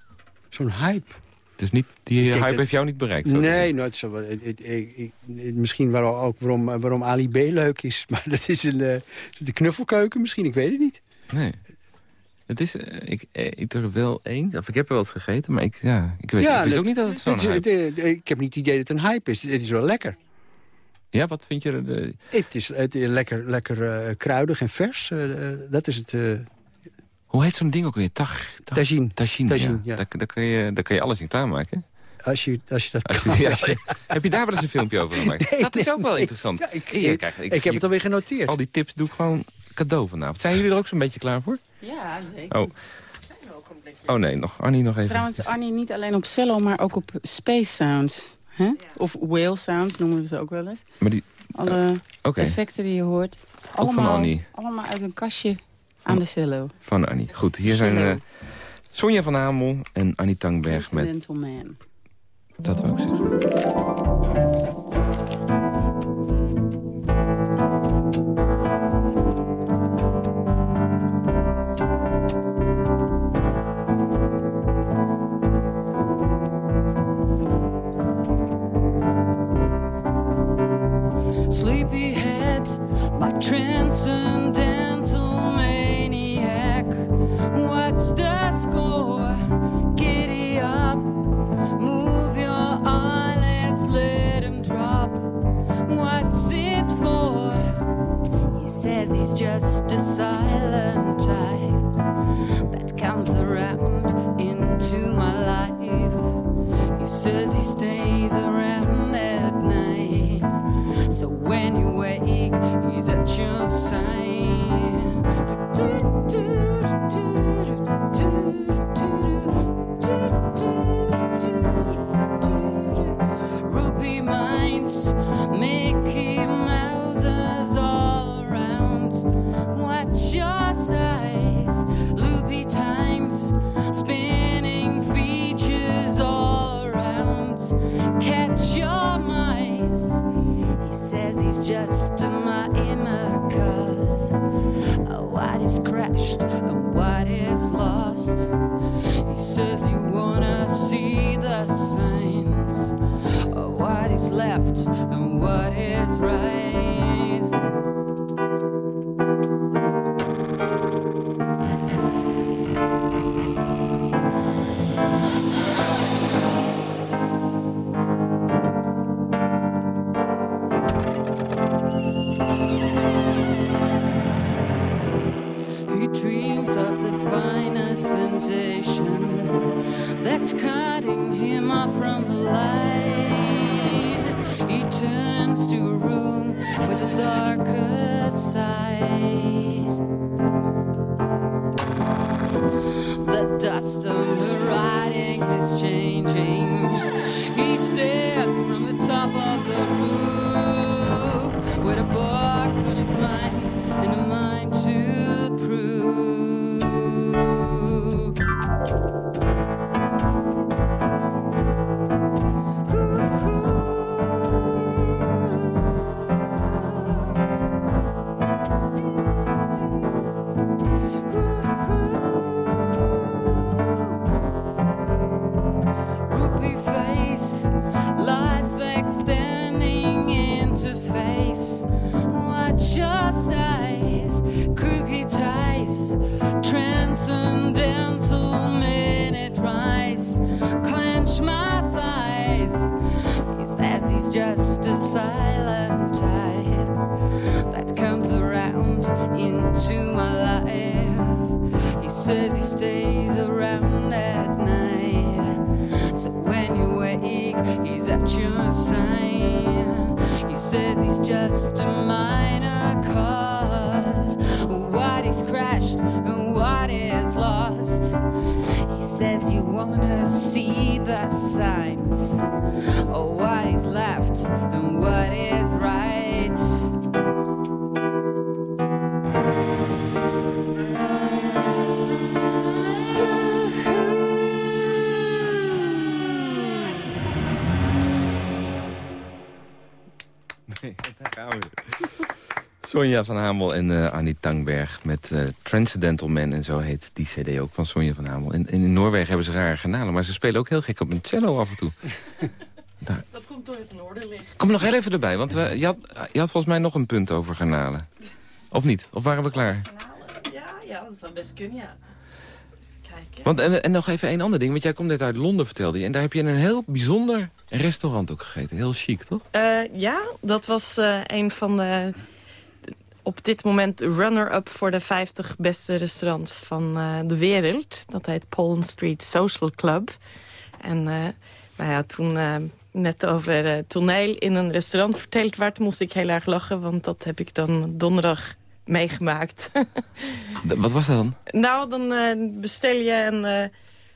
Zo'n hype? Dus niet, die hype dat... heeft jou niet bereikt? Zo nee, nooit zo. Ik, ik, ik, misschien waarom, ook waarom, waarom Ali B leuk is. Maar dat is een, uh, de knuffelkeuken misschien, ik weet het niet. Nee. Het is, uh, ik eet er wel één, of ik heb er wel eens gegeten, maar ik, ja, ik weet ja, ik ook niet dat het zo'n hype is. Ik heb niet het idee dat het een hype is. Het is wel lekker. Ja, wat vind je er? De... Het is, het is lekker, lekker uh, kruidig en vers. Uh, dat is het... Uh... Hoe heet zo'n ding ook weer? Tag, tag, tagine. Tagine, Tagine ja. ja. Daar, daar, kun je, daar kun je alles in klaarmaken. Als je, als je dat als je, als je, Heb je daar wel eens een filmpje over gemaakt? Nee, dat is ook wel interessant. Ja, ik, ik, krijg, ik, ik, heb het alweer genoteerd. Al die tips doe ik gewoon cadeau vanavond. Zijn jullie er ook zo'n beetje klaar voor? Ja, zeker. Oh. Oh nee, nog, Annie nog even. Trouwens, Annie niet alleen op cello, maar ook op space sounds. Hè? Of whale sounds noemen we ze ook wel eens. Maar die, Alle uh, effecten die je hoort. Allemaal, van Annie. Allemaal uit een kastje aan de cello. Van Annie. Goed, hier cello. zijn uh, Sonja van Hamel en Annie Tangberg met... Man. Dat wil ik zeggen. transcendental maniac. What's the score? Giddy up, move your eyelids, let him drop. What's it for? He says he's just a silent type that comes around into my life. He says he stays around at night. So when you time. He says you wanna see the signs of what is left and what is right. Sonja van Hamel en uh, Annie Tangberg met uh, Transcendental Man. En zo heet die cd ook van Sonja van Hamel. En, in Noorwegen hebben ze rare garnalen. Maar ze spelen ook heel gek op een cello af en toe. Dat komt door het noorderlicht. Kom nog heel even erbij, want we, je, had, je had volgens mij nog een punt over garnalen. Of niet? Of waren we klaar? Ja, ja dat zou best kunnen, ja. Want, en, en, nog even een ander ding, want jij komt net uit Londen, vertelde je. En daar heb je een heel bijzonder restaurant ook gegeten. Heel chic, toch? Uh, ja, dat was uh, een van de op dit moment runner-up voor de 50 beste restaurants van uh, de wereld. Dat heet Pollen Street Social Club. En uh, nou ja, toen uh, net over toneel in een restaurant verteld werd... moest ik heel erg lachen, want dat heb ik dan donderdag meegemaakt. Wat was dat dan? Nou, dan bestel je een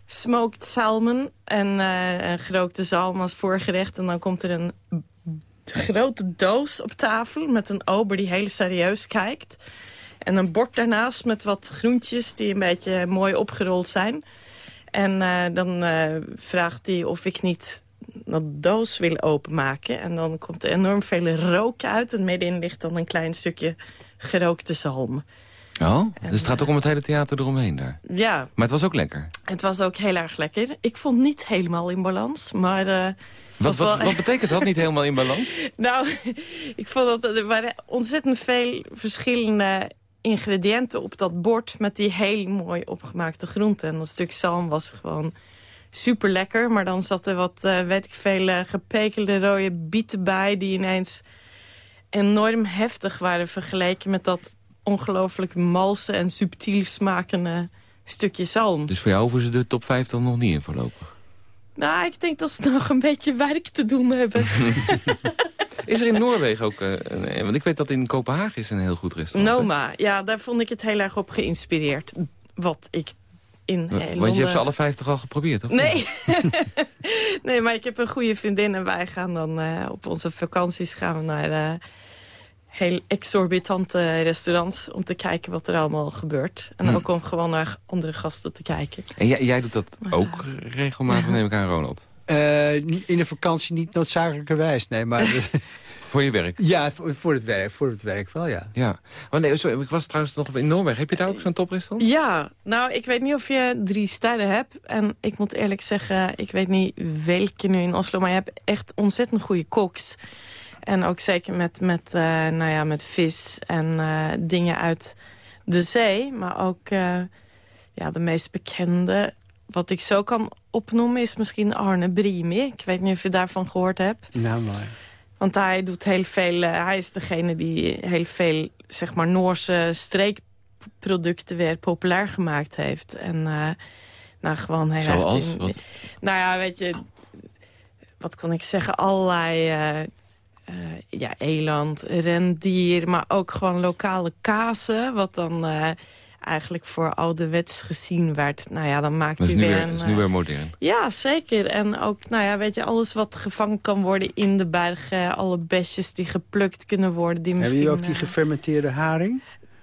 smoked salmon en een gerookte zalm als voorgerecht. En dan komt er een grote doos op tafel met een ober die heel serieus kijkt. En een bord daarnaast met wat groentjes die een beetje mooi opgerold zijn. En uh, dan uh, vraagt hij of ik niet dat doos wil openmaken. En dan komt er enorm veel rook uit. En middenin ligt dan een klein stukje gerookte zalm. Oh, dus het gaat ook om het hele theater eromheen daar? Ja. Maar het was ook lekker? Het was ook heel erg lekker. Ik vond niet helemaal in balans, maar... Uh, wat, wat, wat, betekent dat niet helemaal in balans? nou, ik vond dat er waren ontzettend veel verschillende ingrediënten op dat bord... met die heel mooi opgemaakte groenten. En dat stuk zalm was gewoon super lekker. Maar dan zat er wat, uh, weet ik veel, uh, gepekelde rode bieten bij... die ineens enorm heftig waren vergeleken met dat ongelooflijk malse en subtiel smakende stukje zalm. Dus voor jou hoeven ze de top 50 nog niet in voorlopig? Nou, ik denk dat ze nog een beetje werk te doen hebben. is er in Noorwegen ook... Uh, want ik weet dat in Kopenhagen is een heel goed restaurant. Noma, ja, daar vond ik het heel erg op geïnspireerd. Wat ik in Want Londen... je hebt ze alle 50 al geprobeerd, of Nee. nee, maar ik heb een goede vriendin en wij gaan dan uh, op onze vakanties gaan we naar... Heel exorbitante restaurants om te kijken wat er allemaal gebeurt. En hm. ook om gewoon naar andere gasten te kijken. En jij, jij doet dat ook regelmatig, neem ik aan, Ronald? Uh, in de vakantie niet noodzakelijkerwijs, nee. Maar Voor je werk? Ja, voor, voor, het werk, voor het werk wel, ja. Ja. Oh nee, sorry, ik was trouwens nog in Noorwegen. Heb je daar ook zo'n toprestaurant? Ja, nou, ik weet niet of je drie sterren hebt. En ik moet eerlijk zeggen, ik weet niet welke nu in Oslo... maar je hebt echt ontzettend goede koks. En ook zeker met, met, uh, nou ja, met vis en uh, dingen uit de zee. Maar ook uh, ja, de meest bekende, wat ik zo kan opnoemen... is misschien Arne Brimi. Ik weet niet of je daarvan gehoord hebt. Nou, maar... Want hij doet heel veel. Uh, hij is degene die heel veel zeg maar Noorse streekproducten weer populair gemaakt heeft. En uh, nou gewoon heel Zoals? In, wat? Nou ja, weet je, wat kan ik zeggen? Allerlei uh, ja, eland, rendier, maar ook gewoon lokale kazen. Wat dan eigenlijk voor ouderwets gezien werd. Nou ja, dan maakt hij weer... Het is nu weer modern. Ja, zeker. En ook, nou ja, weet je, alles wat gevangen kan worden in de bergen. Alle besjes die geplukt kunnen worden. Die Hebben misschien, jullie ook die gefermenteerde haring?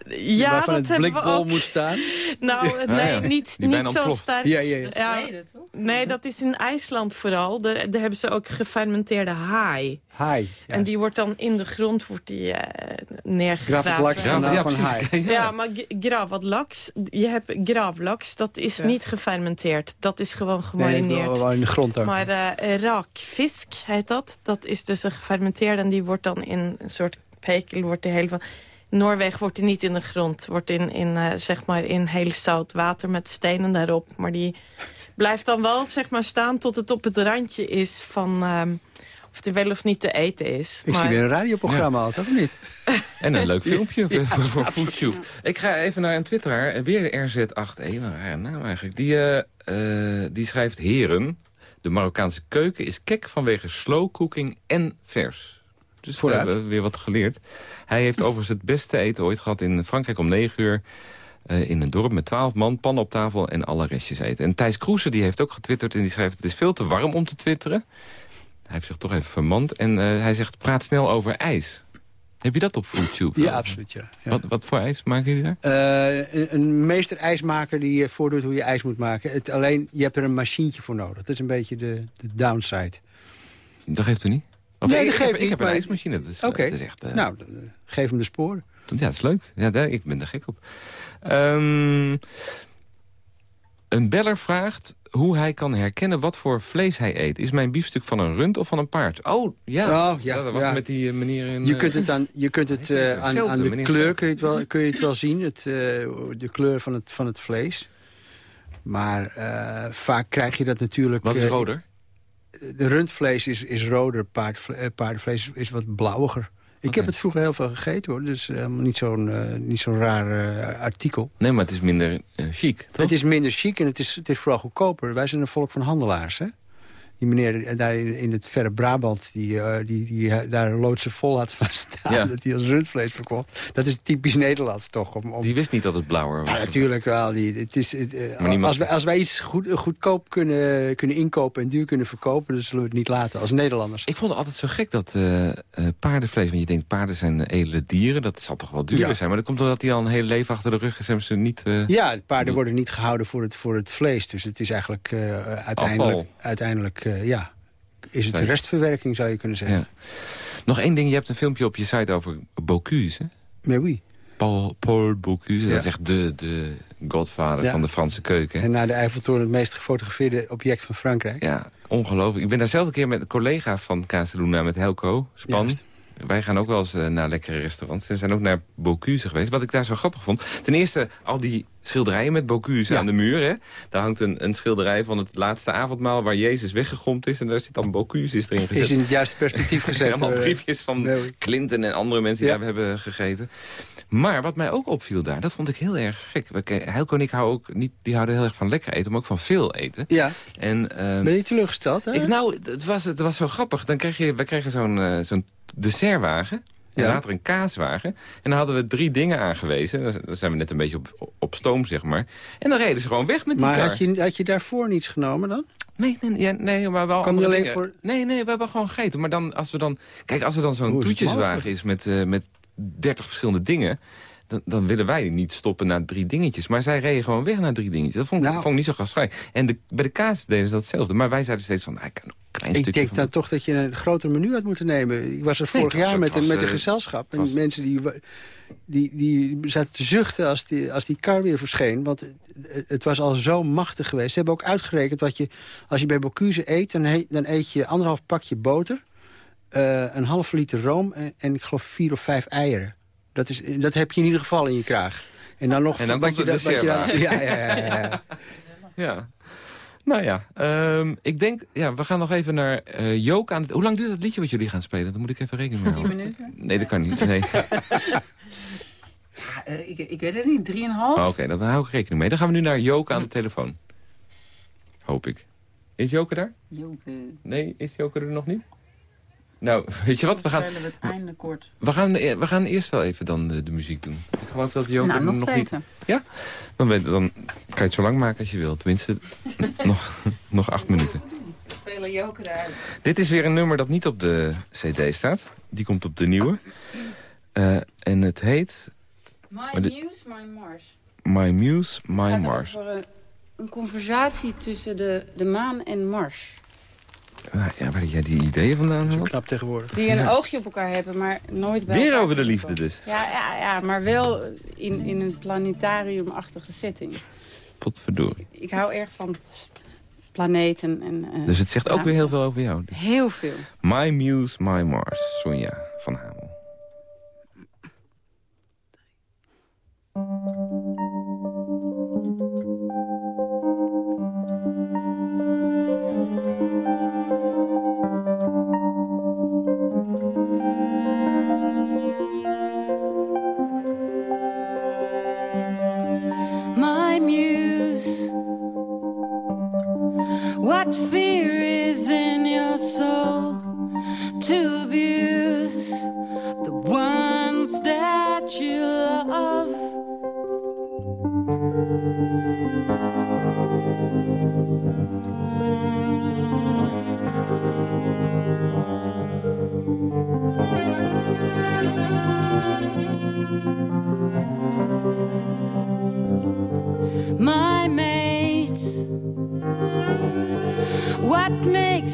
Ja, waarvan dat het blikbol ook. moet staan? Nou, nee, ja. niet, niet zo sterk. Ja, ja, ja. ja, nee, dat is in IJsland vooral. Daar, daar hebben ze ook gefermenteerde haai. Haai. En die wordt dan in de grond wordt die, uh, neergegraven. Gravlaks ja, ja, van haai. Ja, ja maar gravlaks, je hebt gravlaks, dat is niet gefermenteerd. Dat is gewoon gemarineerd. Nee, in de grond ook. Maar uh, raakfisk heet dat. Dat is dus een gefermenteerde en die wordt dan in een soort pekel, wordt de hele van... Noorwegen wordt die niet in de grond. Wordt in, in, uh, zeg maar in heel zout water met stenen daarop. Maar die blijft dan wel zeg maar, staan tot het op het randje is van... Um, of die wel of niet te eten is. Ik maar... zie weer een radioprogramma ja. al, toch niet? En een leuk filmpje ja, voor, voor Foodtube. Ik ga even naar een twitteraar. Weer RZ8E, wat een naam eigenlijk. Die, uh, uh, die schrijft... Heren, de Marokkaanse keuken is kek vanwege slow cooking en vers. Dus we hebben weer wat geleerd. Hij heeft overigens het beste eten ooit gehad in Frankrijk om 9 uur. Uh, in een dorp met 12 man, pan op tafel en alle restjes eten. En Thijs Kroesen die heeft ook getwitterd en die schrijft... het is veel te warm om te twitteren. Hij heeft zich toch even vermand. En uh, hij zegt, praat snel over ijs. Heb je dat op FoodTube? Ja, absoluut, ja. ja. Wat, wat, voor ijs maken jullie daar? Uh, een, een meester ijsmaker die je voordoet hoe je ijs moet maken. Het, alleen, je hebt er een machientje voor nodig. Dat is een beetje de, de downside. Dat geeft u niet? Of nee, ik, dat ik, heb, ik heb een ijsmachine. Dat is, Oké, okay. echt, uh... nou, geef hem de sporen. Ja, dat is leuk. Ja, daar, ik ben er gek op. Um, een beller vraagt hoe hij kan herkennen wat voor vlees hij eet. Is mijn biefstuk van een rund of van een paard? Oh, ja. Oh, ja dat was ja. met die manier in... Je kunt het aan, je kunt het, uh, aan, aan de kleur kun je het wel, kun je het wel zien. Het, uh, de kleur van het, van het vlees. Maar uh, vaak krijg je dat natuurlijk... Wat is roder? De rundvlees is, is roder, paardvle paardenvlees is wat blauwiger. Ik okay. heb het vroeger heel veel gegeten hoor, dus helemaal niet zo'n uh, niet zo'n raar uh, artikel. Nee, maar het is minder uh, chic, toch? Het is minder chic en het is, het is vooral goedkoper. Wij zijn een volk van handelaars, hè? Die meneer daar in, het verre Brabant, die, uh, die, die daar een loodse vol had van staan... Ja. dat hij als rundvlees verkocht. Dat is typisch Nederlands, toch? Om, om... Die wist niet dat het blauwer was. Ja, natuurlijk wel. Die, het is, het, uh, niemand... als, wij, als wij iets goed, goedkoop kunnen, kunnen inkopen en duur kunnen verkopen... dan zullen we het niet laten, als Nederlanders. Ik vond het altijd zo gek dat uh, paardenvlees... want je denkt, paarden zijn edele dieren, dat zal toch wel duurder ja. zijn... maar dat komt omdat die al een hele leven achter de rug is... hebben ze niet... ja, paarden worden niet gehouden voor het, voor het vlees. Dus het is eigenlijk uiteindelijk... uiteindelijk ja is het restverwerking, zou je kunnen zeggen. Ja. Nog één ding, je hebt een filmpje op je site over Bocuse. Mais oui. Paul, Paul Bocuse, ja. dat is echt de, de godvader ja. van de Franse keuken. En na de Eiffeltoren het meest gefotografeerde object van Frankrijk. Ja, ongelooflijk. Ik ben daar zelf een keer met een collega van Casaluna, met Helco Span... Juist. Wij gaan ook wel eens uh, naar lekkere restaurants. We zijn ook naar Bocuse geweest. Wat ik daar zo grappig vond. Ten eerste, al die schilderijen met Bocuse ja. aan de muur. Hè? Daar hangt een, een, schilderij van het laatste avondmaal... waar Jezus weggegomd is. En daar zit dan Bocuse is erin gezet. Is in het juiste perspectief gezet. Allemaal briefjes van nee. Clinton en andere mensen die ja. daar hebben gegeten. Maar wat mij ook opviel daar, dat vond ik heel erg gek. Helco en ik houden ook niet, die houden heel erg van lekker eten, maar ook van veel eten. Ja. En, uh, ben je teleurgesteld? Hè? Ik, nou, het was, het was zo grappig. Dan kreeg je, we kregen zo'n uh, zo'n dessertwagen. En ja. later een kaaswagen. En dan hadden we drie dingen aangewezen. Dan zijn we net een beetje op, op stoom, zeg maar. En dan reden ze gewoon weg met die maar kar. had je, had je daarvoor niets genomen dan? Nee, nee, ja, nee maar wel Kan alleen voor... Nee, nee, we hebben gewoon gegeten. Maar dan, als we dan... Kijk, als er dan zo'n toetjeswagen is met, uh, met 30 verschillende dingen... dan, dan, willen wij niet stoppen na drie dingetjes. Maar zij reden gewoon weg na drie dingetjes. Dat vond, nou, vond ik niet zo gastvrij. En de, bij de kaas deden ze datzelfde. Maar wij zeiden steeds van, nou, ik kan een klein ik stukje Ik denk dan toch dat je een groter menu had moeten nemen. Ik was er vorig jaar met, een, met een eh, gezelschap. En mensen die, die, die zaten te zuchten als die, als die kar weer verscheen. Want het, het was al zo machtig geweest. Ze hebben ook uitgerekend wat je, als je bij Bocuse eet... dan, dan eet je anderhalf pakje boter... Uh, een half liter room en, en, ik geloof vier of vijf eieren. Dat, is, dat heb je in ieder geval in je kraag. En dan nog... En dan wat je, wat je dan, ja, ja, ja, ja, ja. Nou ja, um, ik denk, ja, we gaan nog even naar uh, Joke aan het... Hoe lang duurt dat liedje wat jullie gaan spelen? Dan moet ik even rekening mee houden. 10 minuten? Nee, dat kan niet. Nee. ja, uh, ik, ik, weet het niet, 3,5. Oh, Oké, okay, dan hou ik rekening mee. Dan gaan we nu naar Joke aan de telefoon. Hoop ik. Is Joke daar? Joke. Nee, is Joke er nog niet? Nou, weet je wat? We gaan, we, kort. we, gaan, we gaan eerst wel even dan de, de muziek doen. Ik geloof dat Joke nou, nog, nog niet... Ja? Dan, dan kan je het zo lang maken als je wilt. Tenminste, nog, nog acht minuten. Spelen Joke eruit. Dit is weer een nummer dat niet op de cd staat. Die komt op de nieuwe. Uh, en het heet... My de, Muse, My Mars. My Muse, My het Mars. Over, uh, een conversatie tussen de, de maan en Mars. Ah, ja, waar jij die ideeën vandaan Zo knap tegenwoordig. Die een oogje op elkaar hebben, maar nooit bij Weer over de liefde dus. Ja, ja, ja maar wel in, in een planetariumachtige setting. Potverdorie. Ik hou erg van planeten. En, uh, dus het zegt ook weer heel veel over jou. Dus. Heel veel. My Muse, My Mars. Sonja van Hamel.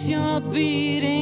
Your beating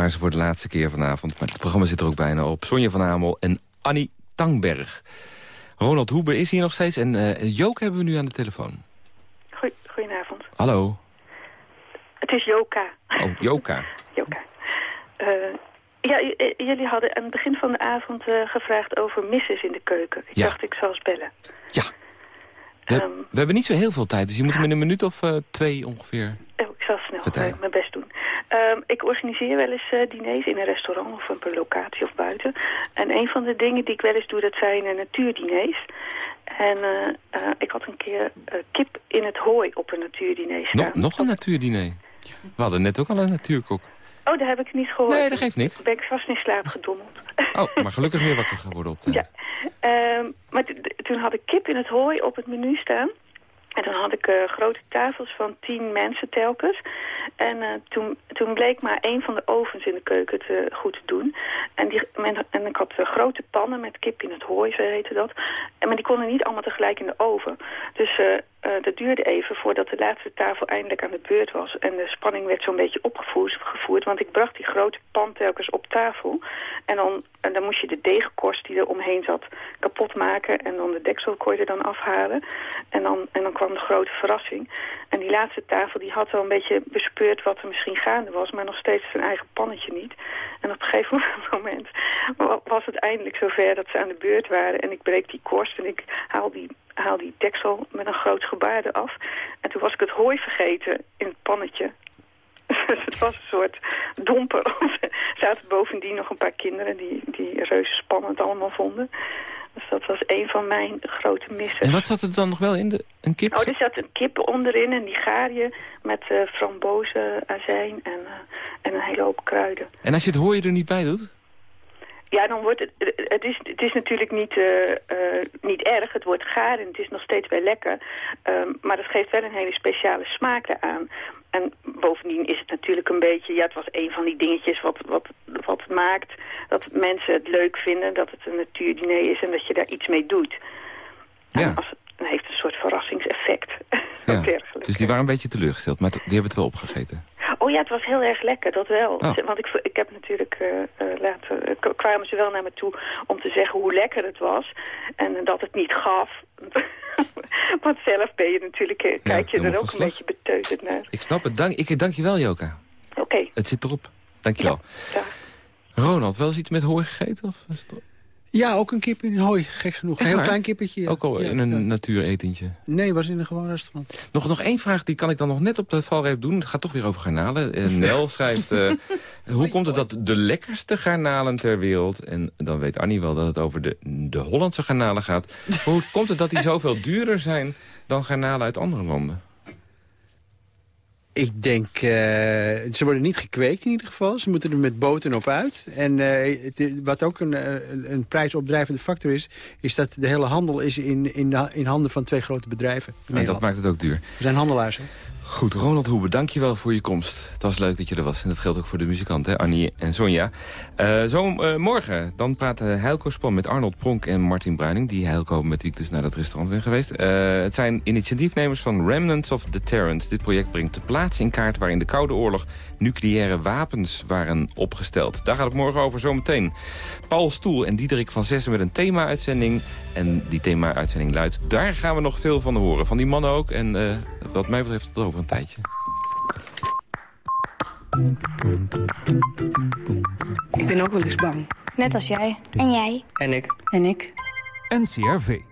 waren ze voor de laatste keer vanavond. Maar het programma zit er ook bijna op. Sonja van Hamel en Annie Tangberg. Ronald Hoebe is hier nog steeds. En uh, Joke hebben we nu aan de telefoon. goedenavond. Hallo. Het is Joka. Oh, Joka. Joka. Uh, ja, jullie hadden aan het begin van de avond uh, gevraagd over misses in de keuken. Ik Ja. dacht, ik zal eens bellen. Ja. We, Ehm, we hebben niet zo heel veel tijd, dus je moet hem in een minuut of eh, twee ongeveer... Oh, ik zal snel eh, mijn best Ehm, ik organiseer wel eens eh, diners in een restaurant of op een locatie of buiten. En een van de dingen die ik wel eens doe, dat zijn uh, natuurdiners. En eh, ik had een keer kip in het hooi op een natuurdiner staan. Nog, nog een natuurdiner. We hadden net ook al een natuurkok. Oh, daar heb ik niet gehoord. Nee, dat geeft niks. Ben ik vast in slaap gedommeld. Oh, maar gelukkig weer wakker geworden op tijd. Ja. Ehm, maar toen had ik kip in het hooi op het menu staan. En toen had ik eh, grote tafels van tien mensen telkens. En eh, toen, toen bleek maar één van de ovens in de keuken te goed te doen. En, die, en ik had eh, grote pannen met kip in het hooi, zo heette dat. En, maar die konden niet allemaal tegelijk in de oven. Dus eh, dat duurde even voordat de laatste tafel eindelijk aan de beurt was. En de spanning werd zo'n beetje opgevoerd, gevoerd, want ik bracht die grote pan telkens op tafel. En dan, en dan moest je de deegkorst die er omheen zat kapot maken. En dan de deksel er dan afhalen. En dan, en dan kwam de grote verrassing. En die laatste tafel die had wel een beetje bespeurd wat er misschien gaande was. Maar nog steeds zijn eigen pannetje niet. En op een gegeven moment wa- was het eindelijk zover dat ze aan de beurt waren. En ik breek die korst en ik haal die, haal die deksel met een groot gebaar eraf. En toen was ik het hooi vergeten in het pannetje. Dus het was een soort domper. Er zaten bovendien nog een paar kinderen die, die reuze spannend allemaal vonden. Dus dat was een van mijn grote missen. En wat zat er dan nog wel in? De, een kip? Oh, er zat een kip onderin en die gaar je met eh frambozen, azijn en, eh, en een hele hoop kruiden. En als je het hooien er niet bij doet? Ja, dan wordt het... Het is, het is natuurlijk niet, eh, eh, niet erg. Het wordt gaar en het is nog steeds wel lekker. Ehm, maar dat geeft wel een hele speciale smaak eraan. En bovendien is het natuurlijk een beetje... Ja, het was een van die dingetjes wat, wat, wat maakt dat mensen het leuk vinden... dat het een natuurdiner is en dat je daar iets mee doet. En Ja. als, het heeft een soort verrassingseffect. Ja. Dus die waren een beetje teleurgesteld, maar die hebben het wel opgegeten. Oh ja, het was heel erg lekker, dat wel. Oh. Want ik, ik heb natuurlijk eh, eh, later... eh, kwamen ze wel naar me toe om te zeggen hoe lekker het was. En dat het niet gaf. Want zelf ben je natuurlijk... eh, kijk je er ook een beetje beteuterd naar. Ik snap het. Dank, ik dank je wel, Joka. Oké, Het zit erop. Dank je wel. Ronald, wel eens iets met hooi gegeten? Of is het- Ja, ook een kip in hooi, gek genoeg. Echt Een heel waar? klein kippetje. ja. Ook al in een natuuretentje. Nee, was in een gewoon restaurant. Nog, nog één vraag, die kan ik dan nog net op de valreep doen. Het gaat toch weer over garnalen. Eh, Nel schrijft, eh, hoe komt het dat de lekkerste garnalen ter wereld... en dan weet Annie wel dat het over de, de Hollandse garnalen gaat... hoe komt het dat die zoveel duurder zijn dan garnalen uit andere landen? Ik denk, eh, ze worden niet gekweekt in ieder geval. Ze moeten er met boten op uit. En eh, het, wat ook een, eh, een, prijsopdrijvende factor is... is dat de hele handel is in, in, de, in handen van twee grote bedrijven. En dat maakt het ook duur. We zijn handelaars, hè? Goed, Ronald Hoebe, dankjewel voor je komst. Het was leuk dat je er was. En dat geldt ook voor de muzikanten, Annie en Sonja. Eh, zo eh, morgen, dan praat uh, Heilko Span met Arnold Pronk en Martin Bruining... die Heilko met wie ik dus naar dat restaurant ben geweest. Eh, het zijn initiatiefnemers van Remnants of Deterrence. Dit project brengt de plaats in kaart waarin de Koude Oorlog... nucleaire wapens waren opgesteld. Daar gaat het morgen over zometeen. Paul Stoel en Diederik van Zessen met een thema-uitzending. En die thema-uitzending luidt... daar gaan we nog veel van horen. Van die mannen ook. En uh, wat mij betreft tot over een tijdje. Ik ben ook wel eens bang. Net als jij. En jij. En ik. En ik. NCRV.